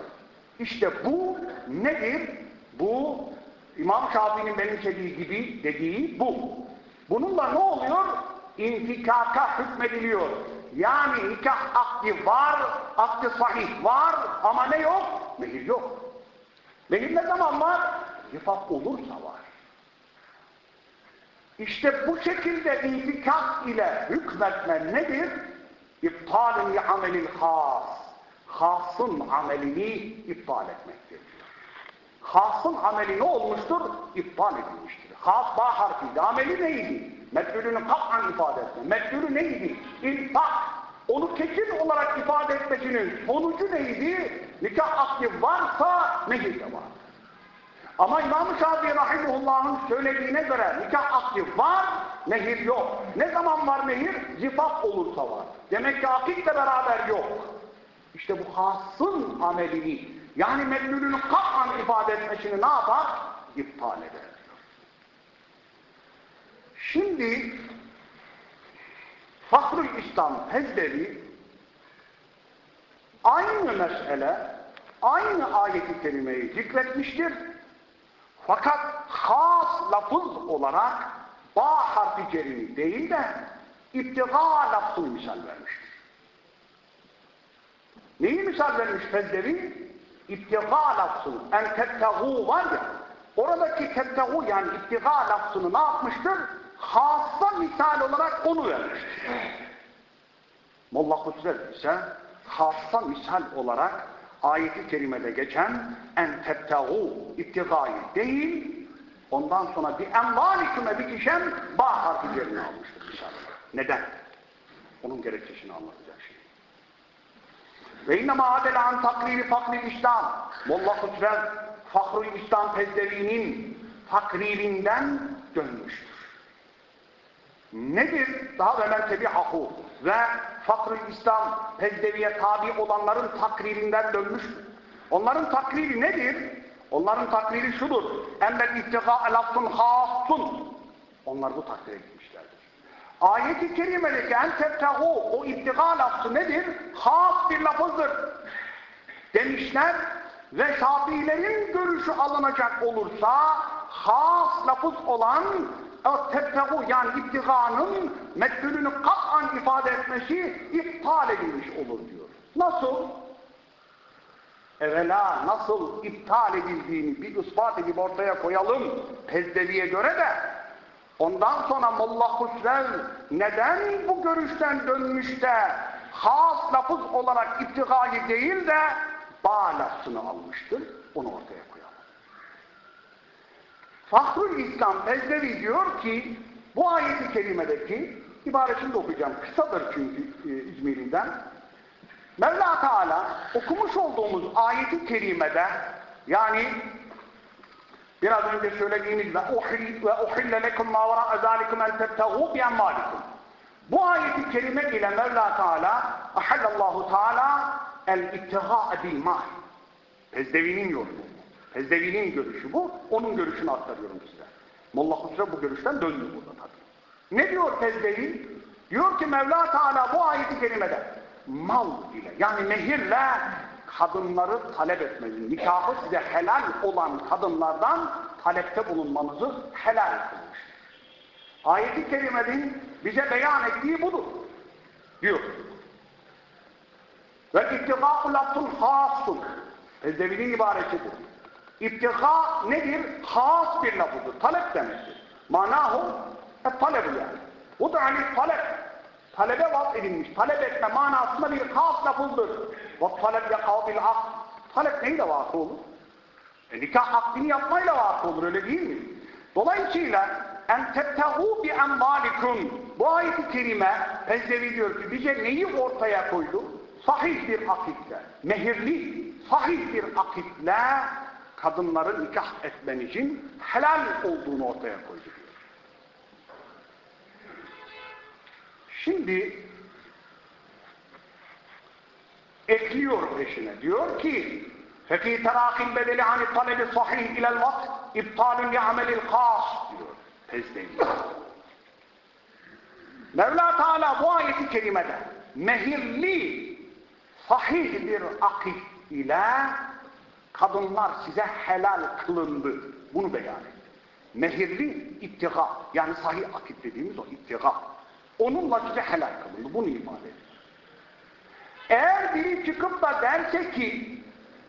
İşte bu nedir? Bu İmam Şafii'nin benimsediği gibi dediği bu. Bununla ne oluyor? İnfikaka hükmediliyor. Yani nikah akdi var, akdi sahih var ama ne yok? Mehir yok. Mehir ne zaman var? Zifaf olursa var. İşte bu şekilde infikak ile hükmetme nedir? İptalin amelil has. Hasın amelini iptal etmektir. Hasın ameli ne olmuştur? İptal edilmiştir. Has ba harfiydi. Ameli neydi? Metbülünü kat'an ifade etme. Metbülü neydi? İnfak. Onu kesin olarak ifade etmesinin sonucu neydi? Nikah akdi varsa mehir de var. Ama İmam-ı Rahimullah'ın söylediğine göre nikah akdi var, mehir yok. Ne zaman var mehir? Zifaf olursa var. Demek ki akitle beraber yok. İşte bu hasın amelini, yani medlülünü kat'an ifade etmesini ne yapar? İptal eder. Şimdi Fahrül İslam Hezdevi aynı mesele, aynı ayeti kerimeyi zikretmiştir. Fakat has lafız olarak ba harfi cerimi değil de iptiga lafzını misal vermiştir. Neyi misal vermiş Fezdevi? İptiga lafzını. En tettegu var ya, oradaki tettegu yani iptiga lafzını ne yapmıştır? Hassa misal olarak onu vermiştir. Molla Kudret ise hassa misal olarak ayeti kerimede geçen en tebtegu iptigayı değil ondan sonra bir envaliküme bitişen ba harfi yerine almıştır inşallah. Neden? Onun gerekçesini anlatacak şey. Ve innema adele an takribi fakri İslam. Molla Kutrev Fahrul İslam Pezdevi'nin takririnden dönmüştür. Nedir? Daha ve men tebi'ahu ve Fakrul İslam Pezdevi'ye tabi olanların takririnden dönmüştür. Onların takriri nedir? Onların takriri şudur. Emmel ittiga lafzun hasun. Onlar bu takdire gitmişlerdir. Ayet-i kerimedeki en tebtehu o ittiga lafzı nedir? Has bir lafızdır. Demişler ve Şafiilerin görüşü alınacak olursa has lafız olan o tebtehu yani ittiganın meddülünü kat'an ifade etmesi iptal edilmiş olur diyor. Nasıl? Evvela nasıl iptal edildiğini bir ispat edip ortaya koyalım Pezdevi'ye göre de ondan sonra Molla Husrev neden bu görüşten dönmüş de has lafız olarak iptigayı değil de ba lafzını almıştır. Onu ortaya. Fahrul İslam Pezdevi diyor ki bu ayeti kerimedeki ibaresini de okuyacağım. Kısadır çünkü e, İzmir'inden. Mevla Teala okumuş olduğumuz ayeti kerimede yani biraz önce söylediğimiz ve uhille lekum ma vera'a zalikum en tebtegu bi emmalikum. Bu ayeti kerime ile Mevla Teala ahallallahu Teala el ittiga'a bil mal. Pezdevi'nin yorumu. Pezdevi'nin görüşü bu. Onun görüşünü aktarıyorum size. Molla Husre bu görüşten döndü burada tabii. Ne diyor Pezdevi? Diyor ki Mevla Teala bu ayeti kerimede mal ile yani mehirle kadınları talep etmenizi, nikahı size helal olan kadınlardan talepte bulunmanızı helal kılmıştır. Ayet-i kerimenin bize beyan ettiği budur. Diyor. Ve ittifâku lafzun hâsun. Ezdevinin ibaresi bu. İptiga nedir? Has bir lafıdır. Talep demektir. Manahu e, talebu yani. Bu da hani talep. Talebe vaz edilmiş. Talep etme manasında bir has lafızdır. Ve talep yakâ bil akd. Talep neyle vakı olur? E, nikah akdini yapmayla vakı olur öyle değil mi? Dolayısıyla en tebtehu bi emmalikum. Bu ayet-i kerime Pezdevi diyor ki bize neyi ortaya koydu? Sahih bir akitle, mehirli, sahih bir akitle kadınları nikah etmenizin helal olduğunu ortaya koydu diyor. Şimdi ekliyor peşine. Diyor ki فَفِي تَرَاقِ الْبَدَلِ عَنِ الطَّلَبِ صَحِيهِ اِلَى الْوَقْتِ اِبْطَالٌ لِعَمَلِ الْقَاسِ diyor. Pezdevi. Mevla Teala bu ayeti kerimede mehirli sahih bir akit ile kadınlar size helal kılındı. Bunu beyan etti. Mehirli ittiga yani sahih akit dediğimiz o ittiga. Onunla size helal kılındı. Bunu ifade ediyor. Eğer biri çıkıp da derse ki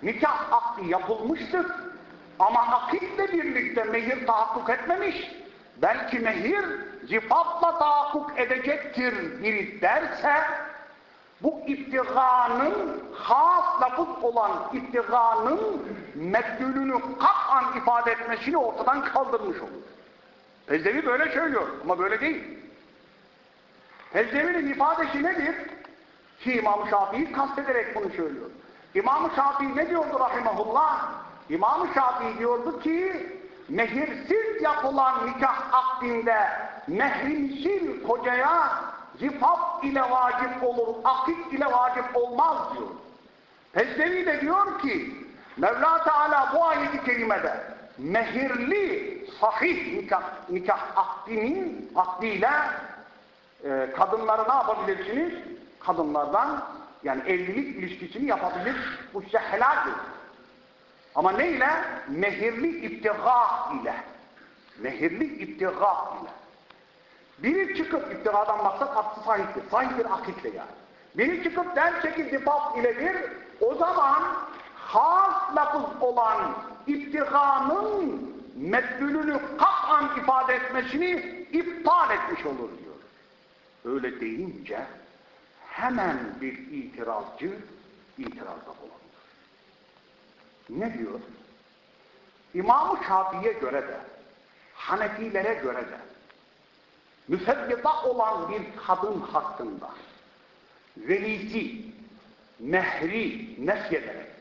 nikah akdi yapılmıştır ama akitle birlikte mehir tahakkuk etmemiş belki mehir zifatla tahakkuk edecektir biri derse bu ittiganın has lafız olan ittiganın meddülünü kat'an ifade etmesini ortadan kaldırmış olur. Pezdevi böyle söylüyor ama böyle değil. Pezdevi'nin ifadesi nedir? Ki İmam-ı Şafii kastederek bunu söylüyor. İmam-ı Şafii ne diyordu rahimahullah? İmam-ı Şafii diyordu ki mehirsiz yapılan nikah akdinde mehrimsil kocaya zifaf ile vacip olur, akit ile vacip olmaz diyor. Pezdevi de diyor ki Mevla Teala bu ayeti kerimede mehirli sahih nikah, nikah akdinin akdiyle e, kadınları ne yapabilirsiniz? Kadınlardan yani evlilik ilişkisini yapabilir. Bu size helaldir. Ama ne ile? Mehirli iptiga ile. Mehirli iptiga ile. Biri çıkıp iptigadan maksat aksı sahiptir. Sahip bir akitle yani. Biri çıkıp derse ki zifaf iledir. O zaman has lafız olan iptiganın meddülünü kat'an ifade etmesini iptal etmiş olur diyor. Öyle deyince hemen bir itirazcı itirazda bulunur. Ne diyor? İmam-ı Şafii'ye göre de, Hanefilere göre de, müsebbida olan bir kadın hakkında velisi, mehri nefyederek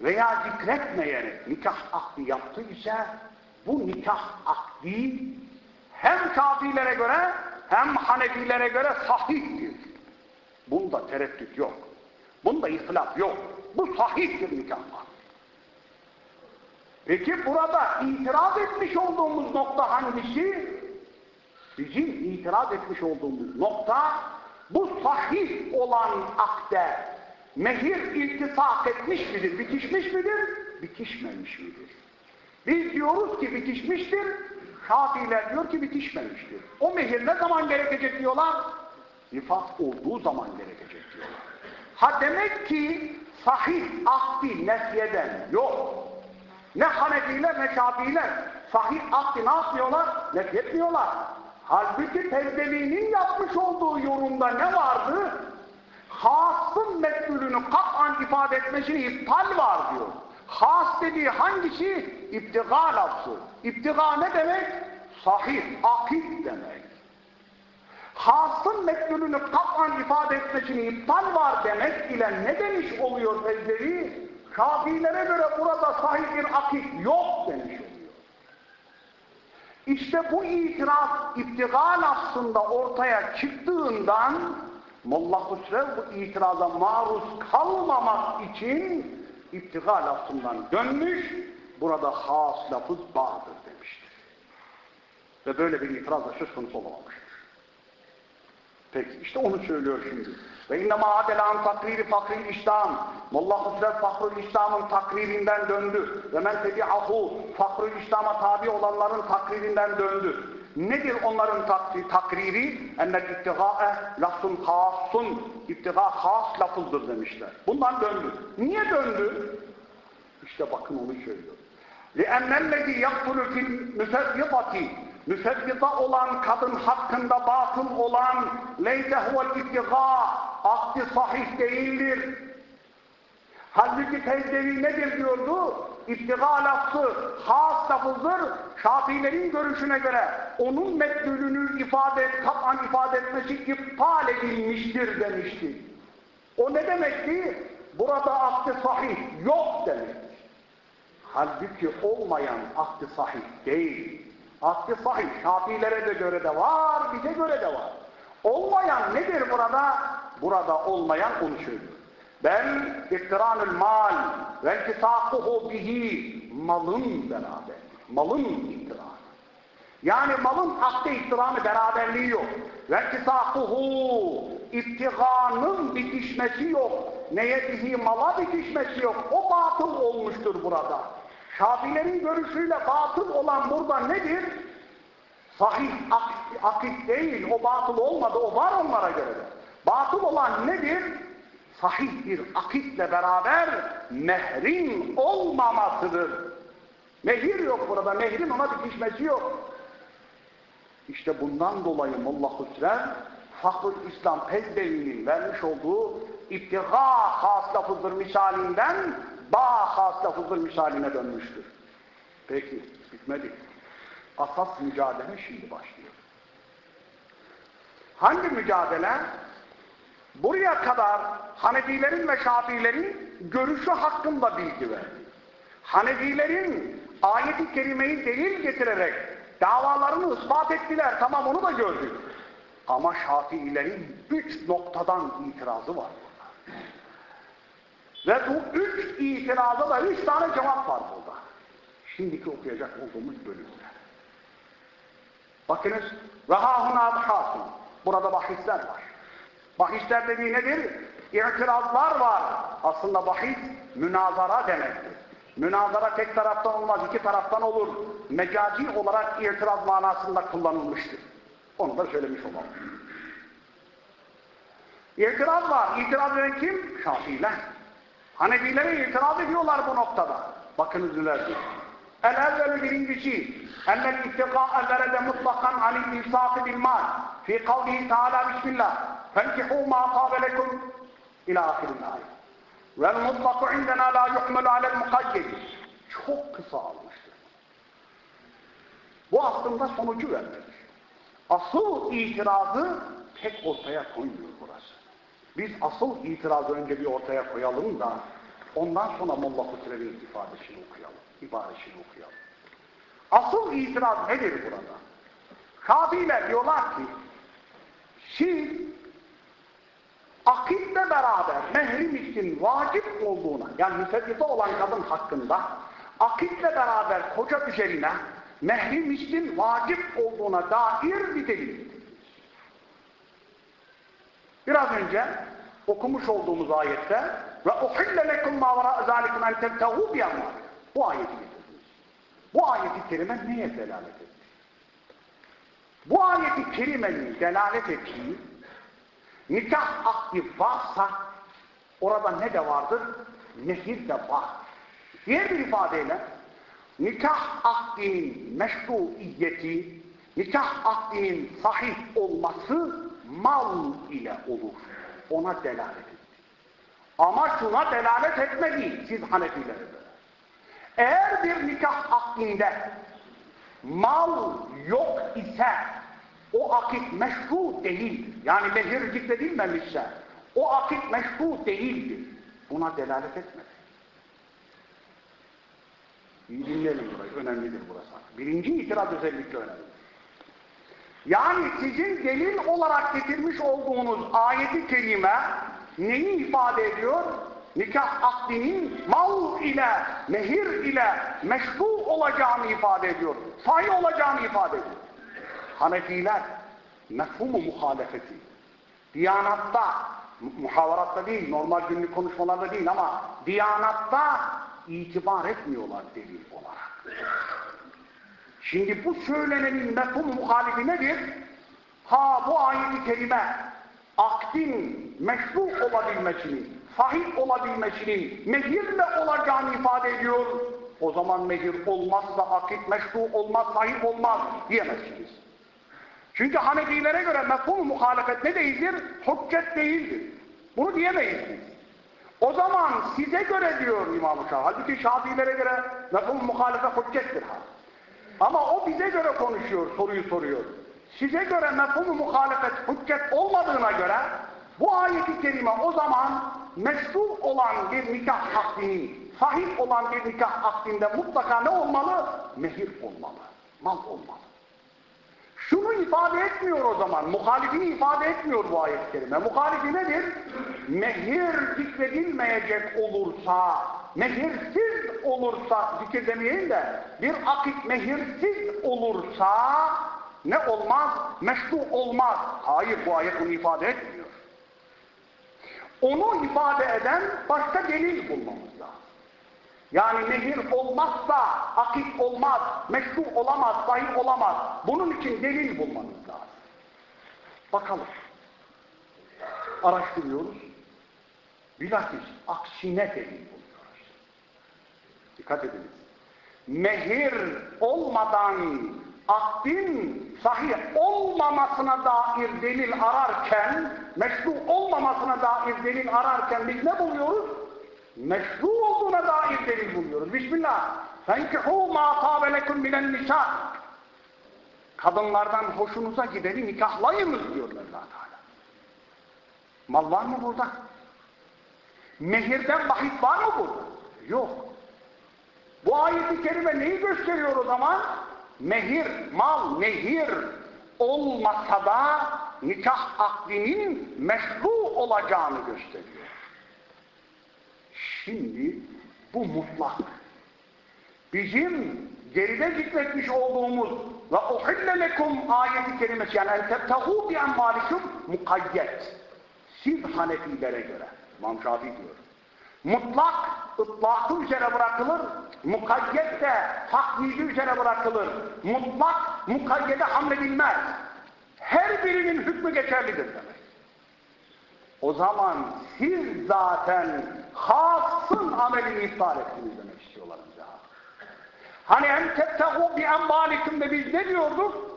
veya zikretmeyerek nikah akdi yaptıysa bu nikah akdi hem Şafilere göre hem Hanefilere göre sahihtir. Bunda tereddüt yok. Bunda ihtilaf yok. Bu sahihtir nikah akdi. Peki burada itiraz etmiş olduğumuz nokta hangisi? Bizim itiraz etmiş olduğumuz nokta bu sahih olan akde mehir iltisak etmiş midir, bitişmiş midir, bitişmemiş midir? Biz diyoruz ki bitişmiştir, Şafiiler diyor ki bitişmemiştir. O mehir ne zaman gerekecek diyorlar? Nifas olduğu zaman gerekecek diyorlar. Ha demek ki sahih akdi nefyeden yok. Ne Hanefiler ne Şafiiler sahih akdi ne yapmıyorlar? Nefyetmiyorlar. Halbuki Tevdeli'nin yapmış olduğu yorumda ne vardı? Hasın mesulünü kat'an ifade etmesini iptal var diyor. Has dediği hangisi? İptiga lafzı. İptiga ne demek? Sahih, akid demek. Hasın mesulünü kat'an ifade etmesini iptal var demek ile ne demiş oluyor Tevdeli? Şafilere göre burada sahih bir akid yok demiş. İşte bu itiraz iptigal aslında ortaya çıktığından Molla Hüsrev bu itiraza maruz kalmamak için iptigal aslından dönmüş, burada has lafız bağdır demiştir. Ve böyle bir itirazla söz konusu olamamıştır. Peki işte onu söylüyor şimdi. Ve innema adelan takriri fakril İslam. Molla Hüsrev fakrul İslam'ın takririnden döndü. Ve men tebi'ahu fakrul İslam'a tabi olanların takririnden döndü. Nedir onların takri, takriri? Ennel ittigâe lafzun hasun. İttiga has lafızdır demişler. Bundan döndü. Niye döndü? İşte bakın onu söylüyor. لِأَنَّ الَّذ۪ي يَقْتُلُ فِي الْمُسَبِّطَةِ Müsebbita olan kadın hakkında batıl olan leyse huvel ittiga akdi sahih değildir. Halbuki tezdevi nedir diyordu? İttiga lafzı has lafızdır. Şafilerin görüşüne göre onun meddülünü ifade, taban ifade etmesi iptal edilmiştir demişti. O ne demekti? Burada akdi sahih yok demektir. Halbuki olmayan akdi sahih değil. Akdi sahih Şafilere de göre de var, bize göre de var. Olmayan nedir burada? Burada olmayan onu söylüyor. Ben iktiranül mal ve intisakuhu bihi malın beraber. Malın iktiranı. Yani malın akde iktiranı beraberliği yok. Ve intisakuhu iptiganın bitişmesi yok. Neye bihi mala bitişmesi yok. O batıl olmuştur burada. Şafilerin görüşüyle batıl olan burada nedir? Sahih akit değil, o batıl olmadı, o var onlara göre. Batıl olan nedir? Sahih bir akitle beraber mehrin olmamasıdır. Mehir yok burada, mehrin ona bitişmesi yok. İşte bundan dolayı Molla Hüsrev, Fahrul İslam Pezbevi'nin vermiş olduğu iptiga has lafızdır misalinden bağ has lafızdır misaline dönmüştür. Peki, bitmedi. Asas mücadele şimdi başlıyor. Hangi mücadele? Buraya kadar Hanefilerin ve Şafilerin görüşü hakkında bilgi verdi. Hanefilerin ayeti kerimeyi delil getirerek davalarını ispat ettiler. Tamam onu da gördük. Ama Şafiilerin üç noktadan itirazı var. Ve bu üç itiraza da üç tane cevap var burada. Şimdiki okuyacak olduğumuz bölümde. Bakınız Rahahuna hasım. Burada bahisler var. Bahisler dediği nedir? İtirazlar var. Aslında bahis münazara demektir. Münazara tek taraftan olmaz, iki taraftan olur. Mecazi olarak itiraz manasında kullanılmıştır. Onu da söylemiş olalım. İtiraz var. İtiraz eden kim? Şafiiler. Hanefilere itiraz ediyorlar bu noktada. Bakınız neler diyor. El-evvelü birincisi ennel ittikâ'e verede mutlakan anil imsâkı bil mal fi kavlihi teâlâ bismillah fenkihû mâ kâbelekum ila ahirin ayet. Vel mutlaku indena la yuhmelu alel mukayyedi. Çok kısa almıştır. Bu aslında sonucu vermemiş. Asıl itirazı tek ortaya koymuyor burası. Biz asıl itirazı önce bir ortaya koyalım da ondan sonra Molla Kutrevi'nin ifadesini okuyalım, ibaresini okuyalım. Asıl itiraz nedir burada? Kabiler diyorlar ki siz akitle beraber mehrim için vacip olduğuna yani müfeddite olan kadın hakkında akitle beraber koca üzerine mehrim için vacip olduğuna dair bir delil. Biraz önce okumuş olduğumuz ayette ve uhille ma vara zalikum en tebtehu bi Bu ayeti getirdiniz. Bu ayeti kerime neye delalet etti? Bu ayeti kerimenin delalet ettiği nikah akdi varsa orada ne de vardır? Mehir de var. Diğer bir ifadeyle nikah akdinin meşruiyeti, nikah akdinin sahih olması mal ile olur. Ona delalet etti. Ama şuna delalet etmedi siz Hanefilere göre. Eğer bir nikah akdinde mal yok ise o akit meşru değil. Yani mehir zikredilmemişse o akit meşru değildir. Buna delalet etmedi. İyi dinleyelim burayı. Önemlidir burası. Birinci itiraz özellikle önemli. Yani sizin delil olarak getirmiş olduğunuz ayeti kerime neyi ifade ediyor? Nikah akdinin mal ile, mehir ile meşru olacağını ifade ediyor. Sahih olacağını ifade ediyor. Hanefiler mefhumu muhalefeti. Diyanatta, muhavaratta değil, normal günlük konuşmalarda değil ama diyanatta itibar etmiyorlar delil olarak. Şimdi bu söylenenin mefhum muhalifi nedir? Ha bu ayet-i kerime akdin meşru olabilmesinin, sahih olabilmesinin mehirle olacağını ifade ediyor. O zaman mehir olmazsa akit meşru olmaz, sahih olmaz diyemezsiniz. Çünkü Hanefilere göre mefhum muhalefet ne değildir? Hüccet değildir. Bunu diyemeyiz. O zaman size göre diyor İmam-ı Şah. Halbuki Şafilere göre mefhum muhalefet hüccettir ha. Ama o bize göre konuşuyor, soruyu soruyor. Size göre mefhum muhalefet hüccet olmadığına göre bu ayeti kerime o zaman meşru olan bir nikah akdinin, sahih olan bir nikah akdinde mutlaka ne olmalı? Mehir olmalı, mal olmalı. Şunu ifade etmiyor o zaman, muhalifini ifade etmiyor bu ayet-i kerime. Muhalifi nedir? Mehir zikredilmeyecek olursa, mehirsiz olursa, zikir demeyelim de, bir akit mehirsiz olursa, ne olmaz? Meşru olmaz. Hayır, bu ayet bunu ifade etmiyor. Onu ifade eden başka delil bulmamız lazım. Yani mehir olmazsa akit olmaz, meşru olamaz, sahih olamaz. Bunun için delil bulmanız lazım. Bakalım. Araştırıyoruz. Bilakis aksine delil. Dikkat ediniz. Mehir olmadan akdin sahih olmamasına dair delil ararken, meşru olmamasına dair delil ararken biz ne buluyoruz? Meşru olduğuna dair delil buluyoruz. Bismillah. Fenkihû mâ tâbeleküm minen nisâ. Kadınlardan hoşunuza gideni nikahlayınız diyorlar allah Teala. Mal var mı burada? Mehirden bahis var mı burada? Yok. Bu ayet-i kerime neyi gösteriyor o zaman? Mehir, mal, mehir olmasa da nikah akdinin meşru olacağını gösteriyor. Şimdi bu mutlak. Bizim geride zikretmiş olduğumuz ve uhille lekum ayeti kelimesi yani en tebtehu bi emmalikum mukayyet. Siz Hanefilere göre. İmam Şafii diyor. Mutlak ıtlakı üzere bırakılır, mukayyet de taklidi üzere bırakılır. Mutlak mukayyede hamledilmez. Her birinin hükmü geçerlidir demek. O zaman siz zaten hasın amelini iptal ettiniz demek istiyorlar bize. Hani en tebtehu bi embalikum de biz ne diyorduk?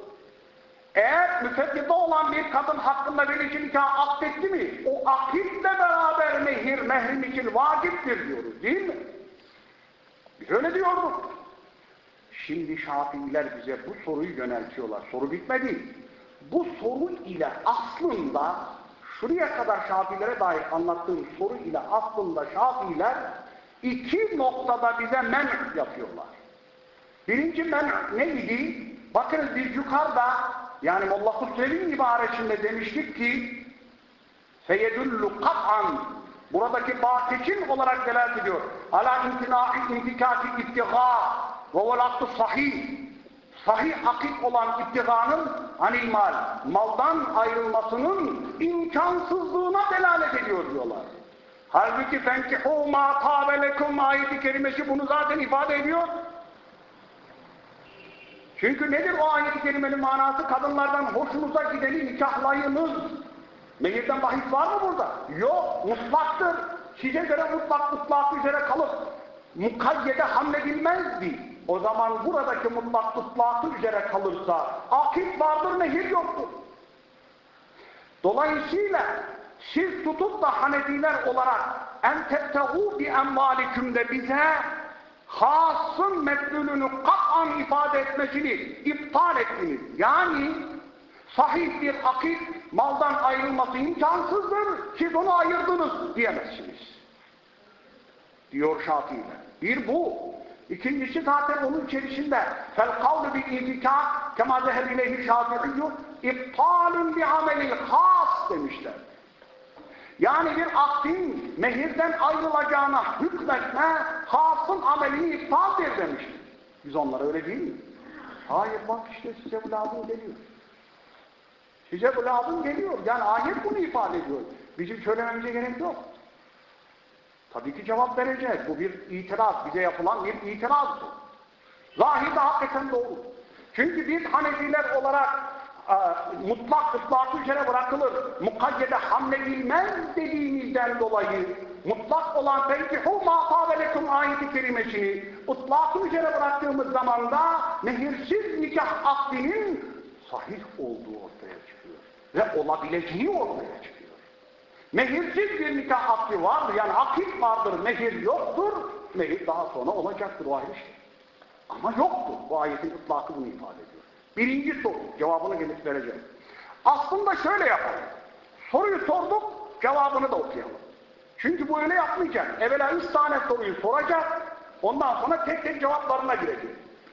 Eğer müfeddide olan bir kadın hakkında velici nikah akdetti mi? O akitle beraber mehir, mehrim için vaciptir diyoruz değil mi? Biz öyle diyorduk. Şimdi Şafiiler bize bu soruyu yöneltiyorlar. Soru bitmedi. Bu soru ile aslında şuraya kadar Şafiilere dair anlattığım soru ile aslında Şafiiler iki noktada bize men yapıyorlar. Birinci men neydi? Bakın biz yukarıda yani Molla Hüsrev'in ibaresinde demiştik ki feyedullu kat'an buradaki bahseçin olarak delalet ediyor. Ala intina'i intikati ittiga ve velattı sahih sahih akik olan ittiganın anil mal, maldan ayrılmasının imkansızlığına delalet ediyor diyorlar. Halbuki fenkihu ma tabelekum ayeti kerimesi bunu zaten ifade ediyor. Çünkü nedir o ayet-i kerimenin manası? Kadınlardan hoşunuza gideni nikahlayınız. Mehirden bahis var mı burada? Yok, mutlaktır. Size göre mutlak mutlak üzere kalıp mukayyede hamledilmezdi. O zaman buradaki mutlak mutlakı üzere kalırsa akit vardır, mehir yoktur. Dolayısıyla siz tutup da Hanefiler olarak en tebtehu bi emvalikümde bize hasın meddülünü kat'an ifade etmesini iptal ettiniz. Yani sahih bir akit maldan ayrılması imkansızdır. Siz onu ayırdınız diyemezsiniz. Diyor Şafii'ler. Bir bu. İkincisi zaten onun içerisinde fel kavlu bil intika kema zeheb ileyhi şafi'iyyü iptalun bi amelil has demişler. Yani bir akdin mehirden ayrılacağına hükmetme hasın amelini iptaldir demiştir. Biz onlara öyle değil mi? Hayır bak işte size bu lazım geliyor. Size bu lazım geliyor. Yani ayet bunu ifade ediyor. Bizim söylememize gerek yok. Tabii ki cevap vereceğiz. Bu bir itiraz. Bize yapılan bir itirazdır. Zahirde hakikaten doğru. Çünkü biz Hanefiler olarak e, mutlak ıslak üzere bırakılır. Mukayyede hamledilmez dediğimizden dolayı mutlak olan fenkihu ma tavelekum ayeti kerimesini ıslak üzere bıraktığımız zaman da mehirsiz nikah akdinin sahih olduğu ortaya çıkıyor. Ve olabileceği ortaya çıkıyor. Mehirsiz bir nikah akdi vardır. Yani akit vardır, mehir yoktur. Mehir daha sonra olacaktır o ayrı şey. Ama yoktur. Bu ayetin ıslakı bunu ifade ediyor. Birinci soru. Cevabını gelip vereceğim. Aslında şöyle yapalım. Soruyu sorduk, cevabını da okuyalım. Çünkü bu öyle yapmayacak. Evvela üç tane soruyu soracak, ondan sonra tek tek cevaplarına girecek.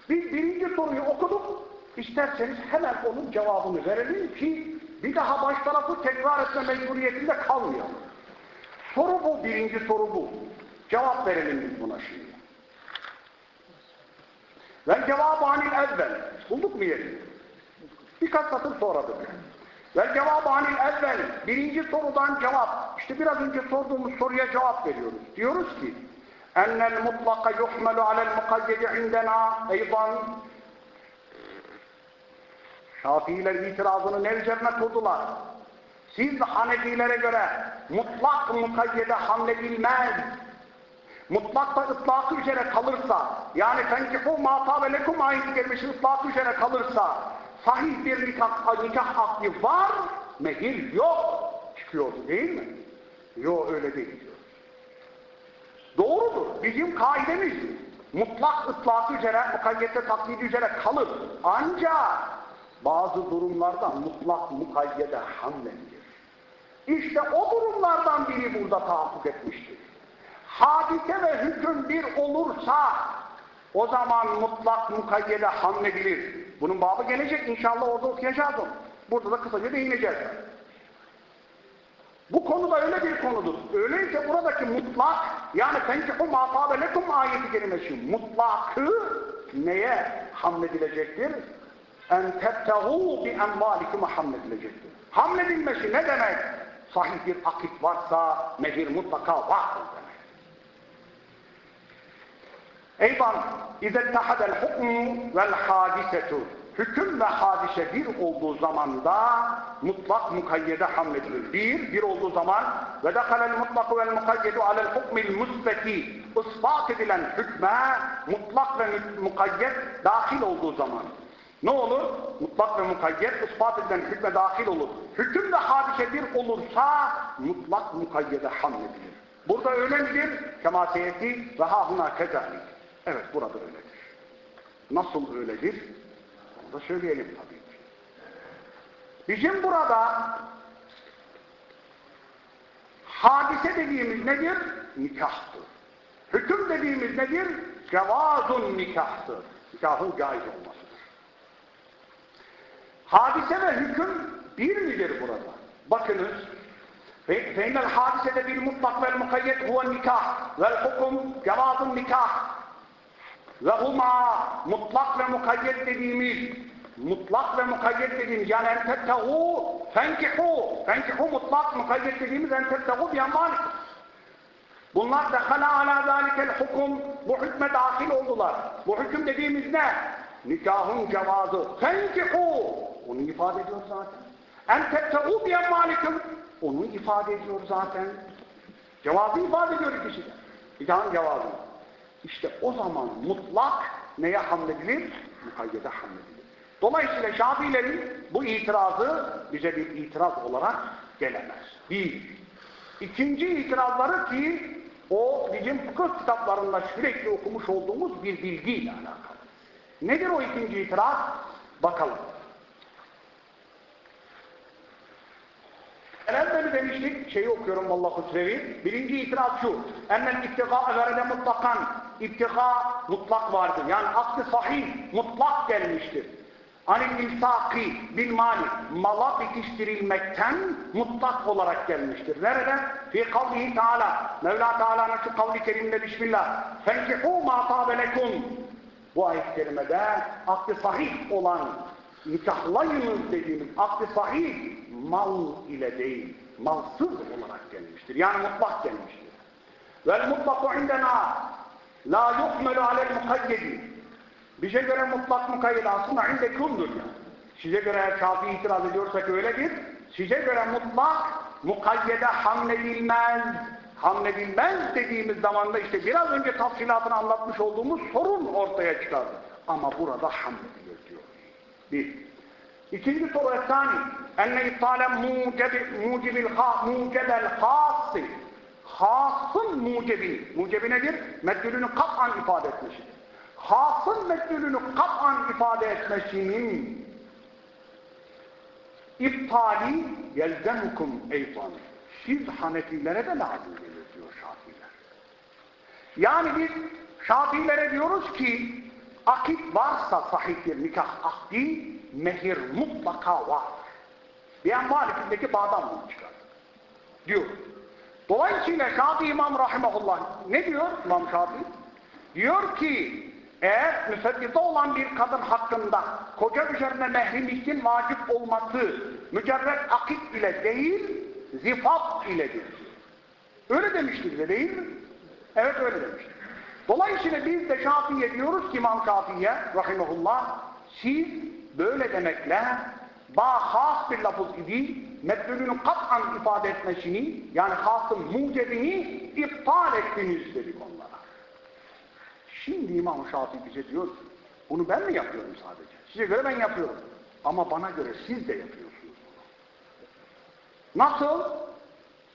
Biz birinci soruyu okuduk, isterseniz hemen onun cevabını verelim ki bir daha baş tarafı tekrar etme mecburiyetinde kalmayalım. Soru bu, birinci soru bu. Cevap verelim biz buna şimdi. Ve cevabı anil evvel. Bulduk mu yeri? Birkaç satır sonradır. Ve cevabı anil evvel. Birinci sorudan cevap. İşte biraz önce sorduğumuz soruya cevap veriyoruz. Diyoruz ki ennel mutlaka yuhmelu alel mukayyedi indena eydan Şafiiler itirazını ne üzerine kurdular? Siz Hanefilere göre mutlak mukayyede hamledilmez. Mutlak da ıslakı üzere kalırsa, yani fenkihu mata ve lekum ayet gelmiş ıslakı üzere kalırsa, sahih bir nikah, nikah akdi var, mehir yok. Çıkıyordu değil mi? Yok öyle değil diyor. Doğrudur. Bizim kaidemiz mutlak ıslakı üzere, mukayyette taklidi üzere kalır. Ancak bazı durumlarda mutlak mukayyede hamlendir. İşte o durumlardan biri burada tahakkuk etmiştir. Hadise ve hüküm bir olursa o zaman mutlak mukayyede hamledilir. Bunun babı gelecek inşallah orada okuyacağız onu. Burada da kısaca değineceğiz. Bu konu da öyle bir konudur. Öyleyse buradaki mutlak yani tenkihu mâfâbe lekum ayeti kelimesi mutlakı neye hamledilecektir? en tebteğû bi envâlikum hamledilecektir. Hamledilmesi ne demek? Sahih bir akit varsa mehir mutlaka vardır Eydan izettehadel hukmu vel hadisetu hüküm ve hadise bir olduğu zamanda mutlak mukayyede hamledilir. Bir, bir olduğu zaman ve mutlaku vel mukayyedu alel hukmil musbeti ispat edilen hükme mutlak ve mukayyet dahil olduğu zaman Ne olur? Mutlak ve mukayyet ispat edilen hükme dahil olur. Hüküm de hadise bir olursa mutlak mukayyede hamledilir. Burada öyle midir? Kema seyeti ve hahuna kezalik. Evet burada öyledir. Nasıl öyledir? Onu da söyleyelim tabii ki. Bizim burada hadise dediğimiz nedir? Nikahtır. Hüküm dediğimiz nedir? Cevazun nikahtır. Nikahın caiz olmasıdır. Hadise ve hüküm bir midir burada? Bakınız. فَاِنَّ الْحَادِسَةَ بِالْمُطْلَقْ وَالْمُقَيَّدْ هُوَ النِّكَاهِ وَالْحُكُمْ جَوَازُ النِّكَاهِ ve huma mutlak ve mukayyet dediğimiz mutlak ve mukayyet dediğimiz yani en tettehu fenkihu fenkihu mutlak mukayyet dediğimiz en tettehu bir malik bunlar dekhala ala zalikel hukum bu hükme dahil oldular. Bu hüküm dediğimiz ne? nikahın cevazı. Fenkihu onu ifade ediyor zaten. En tettehu bir malikum onu ifade ediyor zaten. Cevazı ifade ediyor ikisi de. Nikahın cevazı işte o zaman mutlak neye hamledilir? Mukayyede hamledilir. Dolayısıyla Şafiilerin bu itirazı bize bir itiraz olarak gelemez. Bir. İkinci itirazları ki o bizim fıkıh kitaplarında sürekli okumuş olduğumuz bir bilgiyle alakalı. Nedir o ikinci itiraz? Bakalım. Evvel demiştik, şeyi okuyorum vallahi husrevi. Birinci itiraz şu. Emmel ittiga verede mutlakan. İttiga mutlak vardır. Yani aklı sahih mutlak gelmiştir. Anil imsaki bil mali mala bitiştirilmekten mutlak olarak gelmiştir. Nerede? Fi kavlihi Teala. Mevla Teala'nın şu kavli kerimde Bismillah. Fenkihû mâ tâbelekum. Bu ayet kerimede aklı sahih olan nikahlayınız dediğimiz aklı sahih mal ile değil, malsız olarak gelmiştir. Yani mutlak gelmiştir. Vel mutlaku indena la yukmelu alel mukayyedi. Bize göre mutlak mukayyed aslında inde kundur yani. Size göre Şafii itiraz ediyorsak öyledir. Size göre mutlak mukayyede hamledilmez. Hamledilmez dediğimiz zaman da işte biraz önce tafsilatını anlatmış olduğumuz sorun ortaya çıkardı. Ama burada hamlediliyor. Bir. İkinci soru esani. Enne iptale mucibil mucebel hası. Hasın mucebi. Mucebi nedir? Meddülünü kat'an ifade etmesidir. Hasın meddülünü kat'an ifade etmesinin iptali yelzemukum eytan. Siz Hanefilere de lazım gelir diyor Şafiler. Yani biz Şafilere diyoruz ki akit varsa sahih bir nikah akdi mehir mutlaka var. Yani Malik'indeki bağdan bunu çıkardık. Diyor. Dolayısıyla Şafii İmam Rahimahullah ne diyor İmam Şafii? Diyor ki eğer müseddide olan bir kadın hakkında koca üzerine mehrimliktin vacip olması mücerret akit ile değil zifat iledir. Öyle demişti bize değil mi? Evet öyle demişti. Dolayısıyla biz de Şafii'ye diyoruz ki İmam Şafii'ye rahimahullah siz böyle demekle ba has bir lafız idi metnünün kat'an ifade etmesini yani hasın mucebini iptal ettiniz dedik onlara. Şimdi İmam Şafii bize diyor bunu ben mi yapıyorum sadece? Size göre ben yapıyorum. Ama bana göre siz de yapıyorsunuz. Nasıl?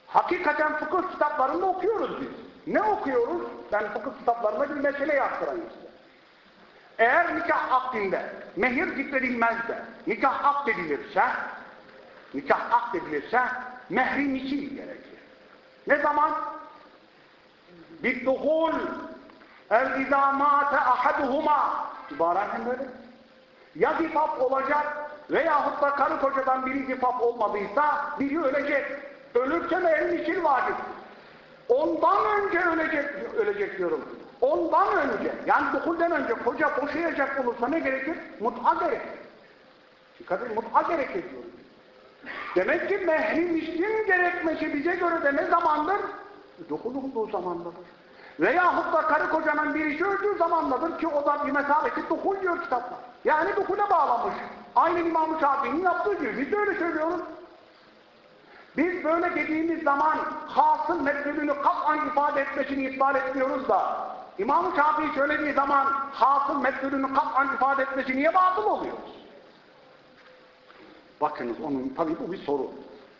Hakikaten fıkıh kitaplarında okuyoruz biz. Ne okuyoruz? Ben fıkıh kitaplarında bir mesele aktarayım size. Eğer nikah akdinde mehir zikredilmez de nikah akdedilirse nikah akdedilirse mehrin için gerekir. Ne zaman? İzâ mâte ahaduhuma ibaraten böyle. Ya zifaf olacak veyahut da karı kocadan biri zifaf olmadıysa biri ölecek. Ölürse mehrin için vaciptir. Ondan önce ölecek, ölecek diyorum. Ondan önce, yani dokulden önce koca boşayacak olursa ne gerekir? Mut'a gerekir. Dikkat edin, mut'a gerekir diyorum. Demek ki mehrim işin gerekmesi bize göre de ne zamandır? Dokul olduğu zamandadır. Veyahut da karı kocanın bir işi öldüğü zamandadır ki o da bir mesaleti dokul diyor kitaplar. Yani dokule bağlamış. Aynı İmam-ı Şafii'nin yaptığı gibi. Biz de öyle söylüyoruz. Biz böyle dediğimiz zaman hasın metnülünü kat'an ifade etmesini iptal etmiyoruz da İmam-ı Şafii söylediği zaman hasın metnülünü kat'an ifade etmesi niye batıl oluyor? Bakınız onun tabi bu bir soru.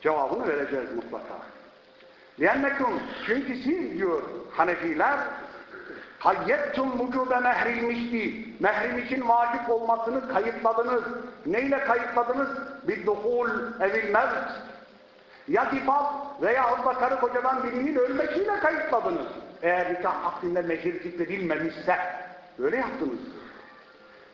Cevabını vereceğiz mutlaka. لِيَنَّكُمْ Çünkü siz diyor Hanefiler kayyettum vücube mehrilmişti. Mehrim için vacip olmasını kayıtladınız. Neyle kayıtladınız? Bir duhul evil mevt. ya difat veya da karı kocadan birinin ölmesiyle kayıtladınız. Eğer nikah aklinde mehir zikredilmemişse öyle yaptınız.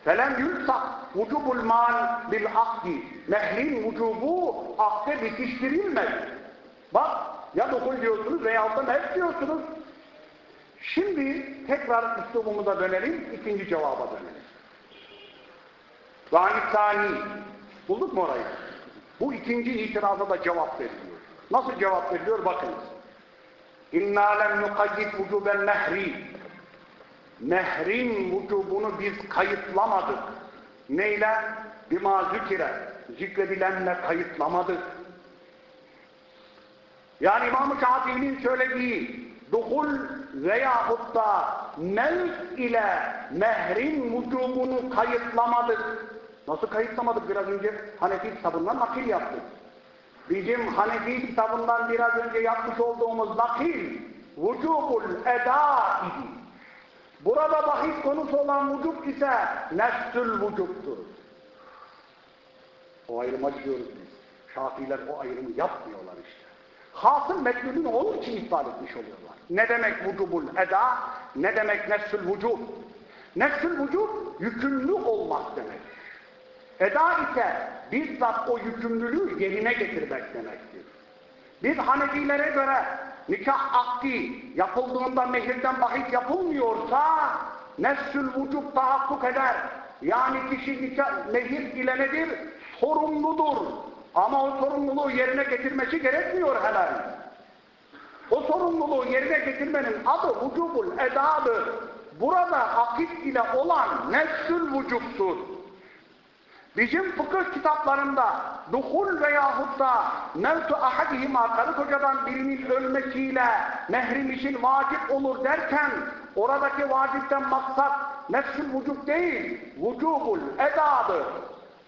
Felem yulsak vücubul mal bil akdi. Mehrin vücubu akde bitiştirilmez. Bak ya dokul diyorsunuz veya da mevt diyorsunuz. Şimdi tekrar üslubumuza dönelim, ikinci cevaba dönelim. Gani Bulduk mu orayı? Bu ikinci itiraza da cevap veriliyor. Nasıl cevap veriliyor? Bakınız. İnna lem nukayyid vücuben mehri. Mehrin vücubunu biz kayıtlamadık. Neyle? Bima zikire. Zikredilenle kayıtlamadık. Yani İmam-ı Şafii'nin söylediği duhul veyahut da mevt ile mehrin vücubunu kayıtlamadık. Nasıl kayıtlamadık biraz önce? Hanefi kitabından nakil yaptık. Bizim Hanefi kitabından biraz önce yapmış olduğumuz nakil vücubul eda idi. Burada bahis konusu olan vücub ise nefsül vücubtur. O ayrıma gidiyoruz biz. Şafiler o ayrımı yapmıyorlar işte. Hasım metlülünü onun için ifade etmiş oluyorlar. Ne demek vücubul eda, ne demek nefsül vücub? Nefsül vücub yükümlü olmak demek. Eda ise bizzat o yükümlülüğü yerine getirmek demektir. Biz Hanefilere göre nikah akdi yapıldığında mehirden bahis yapılmıyorsa nefsül vücub tahakkuk eder. Yani kişi nikah, mehir ile? Sorumludur. Ama o sorumluluğu yerine getirmesi gerekmiyor hemen. O sorumluluğu yerine getirmenin adı vücubul edadır. Burada akit ile olan nefsül vücubtur. Bizim fıkıh kitaplarında duhul veyahut da mevtu ahadihima karı kocadan birinin ölmesiyle mehrim için vacip olur derken oradaki vacipten maksat nefsül vücub değil, vücubul edadır.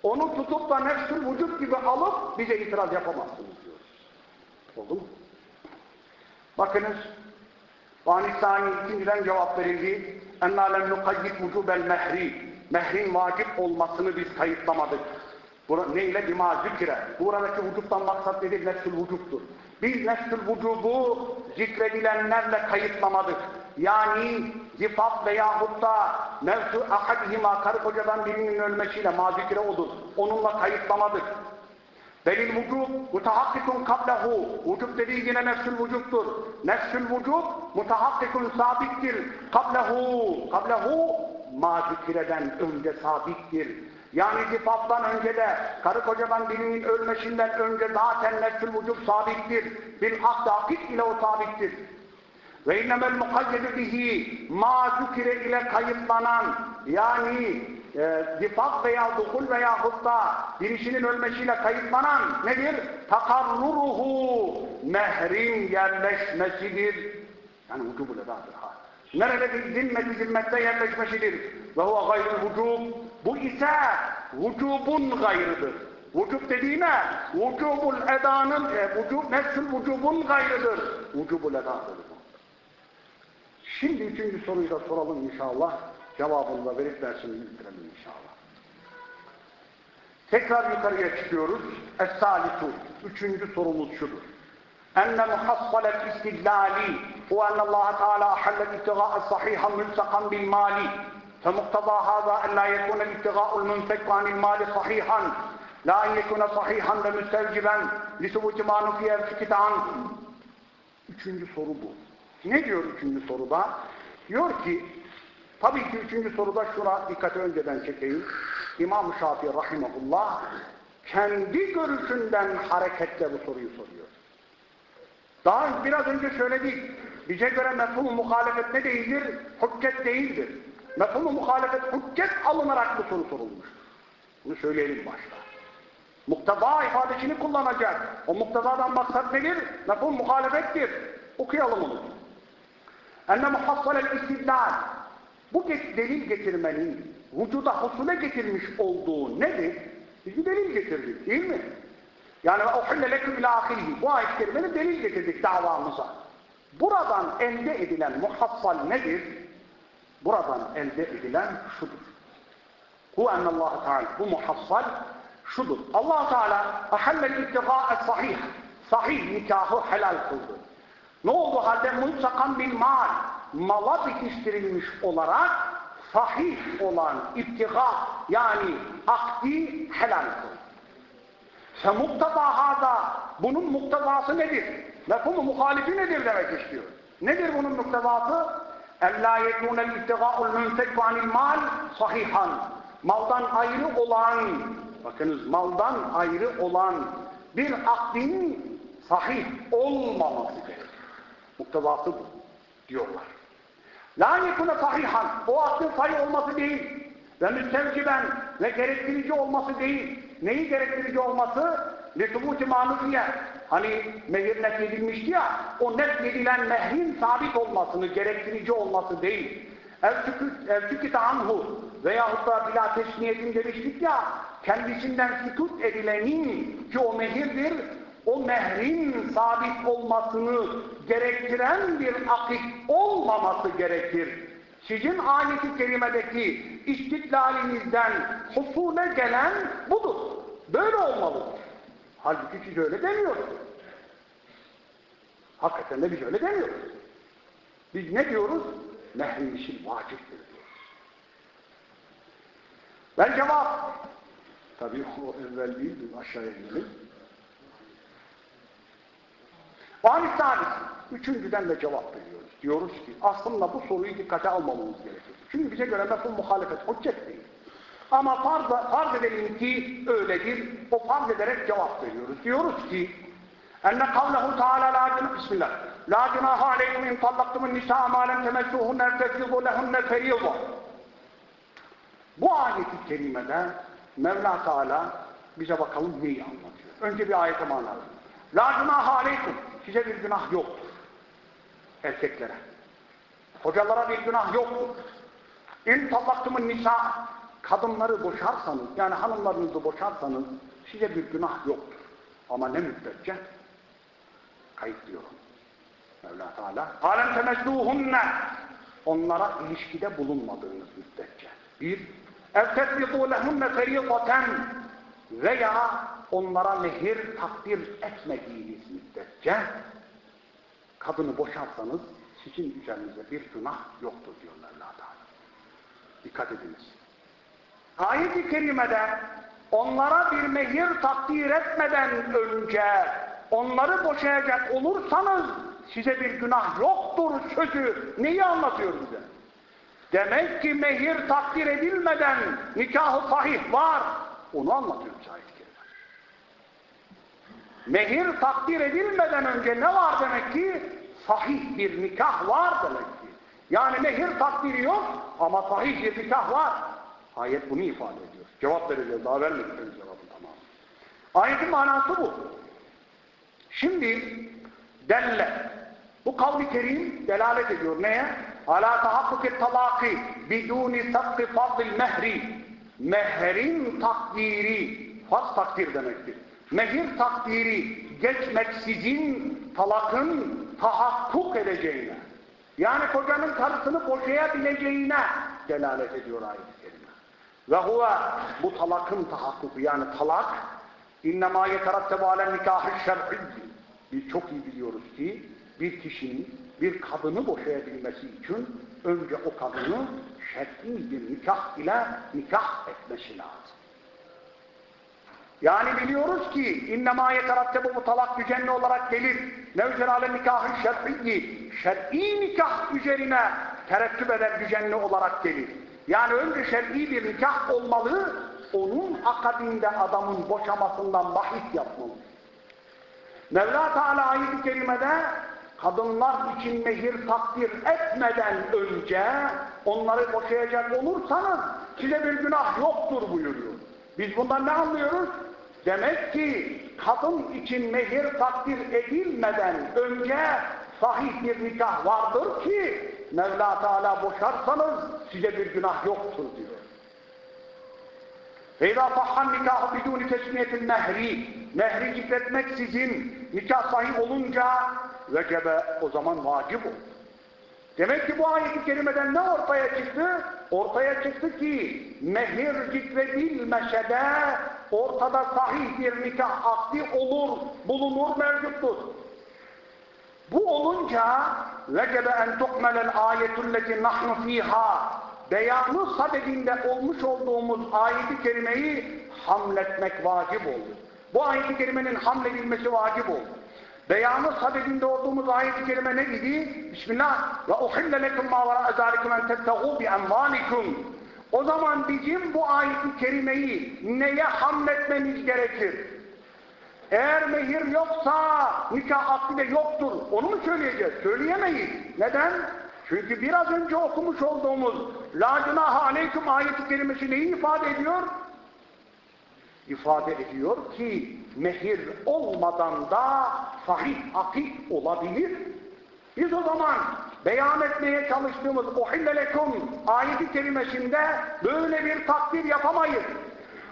Onu tutup da nefsül vücub gibi alıp bize itiraz yapamazsınız diyor. Oldu mu? Bakınız, Vanisani ikinciden cevap verildi. اَنَّا لَمْ نُقَيِّدْ وُجُوبَ الْمَحْرِ Mehrin vacip olmasını biz kayıtlamadık. Bura, neyle? Bima zikre. Buradaki vücuttan maksat nedir? Nefsül vücuttur. Biz nefsül vücubu zikredilenlerle kayıtlamadık. Yani zifat veyahut da mevzu ahadihima karı kocadan birinin ölmesiyle mazikre odur. Onunla kayıtlamadık. Belil vücub mutahakkikun kablehu. Vücub dediği yine nefsül vücubtur. Nefsül vücub mutahakkikun sabittir. Kablehu. Kablehu mazikireden önce sabittir. Yani zifattan önce de karı kocadan birinin ölmesinden önce zaten nefsül vücub sabittir. Bir hak dakik ile o sabittir. Ve innemel mukayyedu bihi ma ile kayıtlanan yani e, zifat veya dukul veya hutta birisinin ölmesiyle kayıtlanan nedir? Takarruruhu mehrin yerleşmesidir. Yani vücubul edadır ha. Nerede bir zimmeti zimmette yerleşmesidir. Ve huve gayrı vücub. Bu ise vücubun gayrıdır. Vücub dediğine vücubul edanın, e, vücub, nefsül vücubun gayrıdır. Vücubul edadır. Şimdi üçüncü soruyu da soralım inşallah. Cevabını da verip dersimizi bitirelim inşallah. Tekrar yukarıya çıkıyoruz. Es-salisu. Üçüncü sorumuz şudur. Enne muhassalet istidlali huve ennallâhe teâlâ ahallel ittigâ'e sahihan mülsekan bil mali فمقتضى هذا أن لا يكون الابتغاء المنفك عن المال صحيحا لا أن يكون صحيحا لمستوجبا لثبوت ما نفي السكت عنه Üçüncü soru bu. Ne diyor üçüncü soruda? Diyor ki, tabii ki üçüncü soruda şuna dikkati önceden çekeyim. İmam-ı Şafii Rahimahullah kendi görüşünden hareketle bu soruyu soruyor. Daha biraz önce söyledik. Bize göre mefhum muhalefet ne değildir? Hüccet değildir. Mefhum muhalefet hüccet alınarak bu soru sorulmuştur. Bunu söyleyelim başta. Mukteda ifadesini kullanacak. O muktedadan maksat nedir? Mefhum muhalefettir. Okuyalım onu. Enne muhassalel istidlal. Bu delil getirmenin vücuda husule getirmiş olduğu nedir? Biz bir delil getirdik değil mi? Yani اُحِلَّ لَكُمْ اِلَى ahirihi. Bu ayet kerimenin delil getirdik davamıza. Buradan elde edilen muhassal nedir? Buradan elde edilen şudur. Hu ennallâhu teâlâ. Bu muhassal şudur. allah Teala ahallel ittigâ'e sahih. Sahih nikahı helal kıldı. Ne oldu halde? Mutsakan bir mal. Mala bitiştirilmiş olarak sahih olan ittiga yani akdi helal kıldı. Fe muktebahada bunun muktebası nedir? Mefhumu muhalifi nedir demek istiyor. Nedir bunun muktebası? اَلَّا يَكُونَ الْاِتِّغَاءُ الْمُنْفَكُ عَنِ الْمَالِ sahihan. Maldan ayrı olan, bakınız maldan ayrı olan bir akdin sahih olmaması gerekir. Muktebası bu diyorlar. La yekune sahihan. O akdin sahih olması değil. Ve müstevciben ve gerektirici olması değil. Neyi gerektirici olması? Lesubuti manufiye. Hani mehir nefyedilmişti ya, o nefyedilen mehrin sabit olmasını, gerektirici olması değil. El-tüküte anhu veyahut da bila tesmiyetin demiştik ya, kendisinden sükut edilenin ki o mehirdir, o mehrin sabit olmasını gerektiren bir akit olmaması gerekir. Sizin ayeti kerimedeki istidlalinizden husule gelen budur. Böyle olmalıdır. Halbuki siz öyle demiyoruz. Hakikaten de biz öyle demiyoruz. Biz ne diyoruz? Mehrin işi vaciptir diyoruz. Ben cevap. Tabii o evvel değil, aşağıya inelim. Vali sabit. Üçüncüden de cevap veriyoruz. Diyoruz ki aslında bu soruyu dikkate almamamız gerekir. Çünkü bize göre mefhum muhalefet hüccet değil. Ama farz, farz edelim ki öyledir. O farz ederek cevap veriyoruz. Diyoruz ki enne kavlehu teala la bismillah la cunaha aleykum in tallaktumun nisa ma lem temessuhunne ertefizu lehunne feriyza bu ayeti kerimede Mevla Teala bize bakalım neyi anlatıyor. Önce bir ayete manalı. La cunaha aleykum size bir günah yoktur. Erkeklere. Hocalara bir günah yoktur. İn tallaktumun nisa kadınları boşarsanız, yani hanımlarınızı boşarsanız size bir günah yoktur. Ama ne müddetçe? Kayıt diyorum. Mevla Teala. Alem temezduhunne. Onlara ilişkide bulunmadığınız müddetçe. Bir, evtesbiqû lehunne feriqaten veya onlara mehir takdir etmediğiniz müddetçe kadını boşarsanız sizin üzerinize bir günah yoktur diyor Mevla Teala. Dikkat ediniz. Ayet-i kerimede onlara bir mehir takdir etmeden önce onları boşayacak olursanız size bir günah yoktur sözü neyi anlatıyor bize? Demek ki mehir takdir edilmeden nikahı sahih var. Onu anlatıyor kerime. Mehir takdir edilmeden önce ne var demek ki? Sahih bir nikah var demek ki. Yani mehir takdiri yok ama sahih bir nikah var. Ayet bunu ifade ediyor. Cevap vereceğiz. Daha vermedik cevabı tamam. Ayetin manası bu. Şimdi delle. Bu kavli kerim delalet ediyor. Neye? Ala tahakkuki talaki biduni sakki fadlil mehri. Mehrin takdiri. Farz takdir demektir. Mehir takdiri geçmeksizin talakın tahakkuk edeceğine. Yani kocanın karısını boşayabileceğine delalet ediyor ayet. Ve huve bu talakın tahakkuku yani talak innema yeterattebu alen nikahı şer'i biz çok iyi biliyoruz ki bir kişinin bir kadını boşayabilmesi için önce o kadını şer'i bir nikah ile nikah etmesi lazım. Yani biliyoruz ki innema yeterattebu bu talak düzenli olarak gelir. Nevcel alem nikahı şer'i şer'i nikah üzerine terettüp eder düzenli olarak gelir. Yani önce şer'i bir nikah olmalı, onun akabinde adamın boşamasından bahis yapmalı. Mevla Teala ayet-i kerimede kadınlar için mehir takdir etmeden önce onları boşayacak olursanız size bir günah yoktur buyuruyor. Biz bundan ne anlıyoruz? Demek ki kadın için mehir takdir edilmeden önce sahih bir nikah vardır ki Mevla Teala boşarsanız size bir günah yoktur diyor. Feyda fahhan nikahı biduni tesmiyetin mehri. Mehri zikretmek sizin nikah sahih olunca vecebe o zaman vacip olur. Demek ki bu ayet-i kerimeden ne ortaya çıktı? Ortaya çıktı ki mehir zikredilmeşe de ortada sahih bir nikah akdi olur, bulunur, mevcuttur. Bu olunca vecebe en tukmelel ayetulleti nahnu fiha beyanı sadedinde olmuş olduğumuz ayeti kerimeyi hamletmek vacip oldu. Bu ayeti kerimenin hamledilmesi vacip oldu. Beyanı sadedinde olduğumuz ayet-i kerime ne idi? Bismillah. Ve uhille lekum ma vara ezalikum en tettegu bi envalikum. O zaman bizim bu ayet-i kerimeyi neye hamletmemiz gerekir? Eğer mehir yoksa nikah akdi de yoktur. Onu mu söyleyeceğiz? Söyleyemeyiz. Neden? Çünkü biraz önce okumuş olduğumuz La cunaha aleyküm ayeti kerimesi neyi ifade ediyor? İfade ediyor ki mehir olmadan da sahih akik olabilir. Biz o zaman beyan etmeye çalıştığımız uhille lekum ayeti kerimesinde böyle bir takdir yapamayız.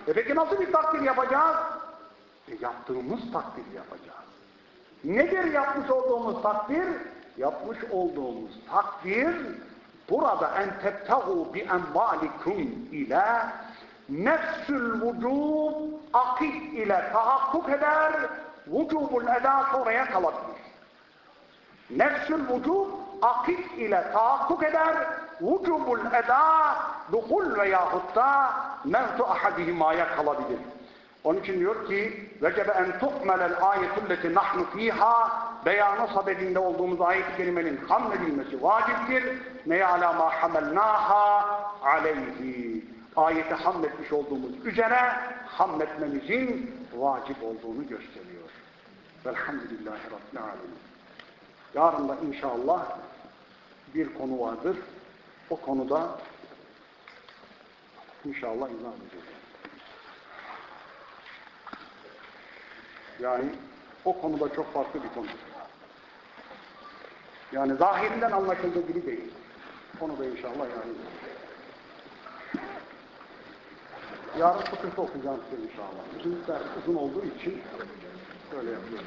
E peki nasıl bir takdir yapacağız? E yaptığımız takdir yapacağız. Nedir yapmış olduğumuz takdir? Yapmış olduğumuz takdir burada en tebtehu bi envalikum ile nefsül vücub akit ile tahakkuk eder vücubul eda sonraya kalabilir. Nefsül vücub akit ile tahakkuk eder vücubul eda duhul veyahut da mevtu ahadihimaya kalabilir. Onun için diyor ki vecebe en tuhmelel ayetulleti nahnu fiha beyanı sabedinde olduğumuz ayet-i kerimenin hamledilmesi vaciptir. Neye ala ma hamelnaha aleyhi. Ayeti hamletmiş olduğumuz üzere hamletmemizin vacip olduğunu gösteriyor. Velhamdülillahi Rabbil Alemin. Yarın da inşallah bir konu vardır. O konuda inşallah izah edeceğiz. Yani o konuda çok farklı bir konu. Yani zahirinden anlaşıldığı gibi değil. Onu da inşallah yani. Yarın fıkıhta okuyacağım size inşallah. Bizim ders uzun olduğu için öyle yapıyorum.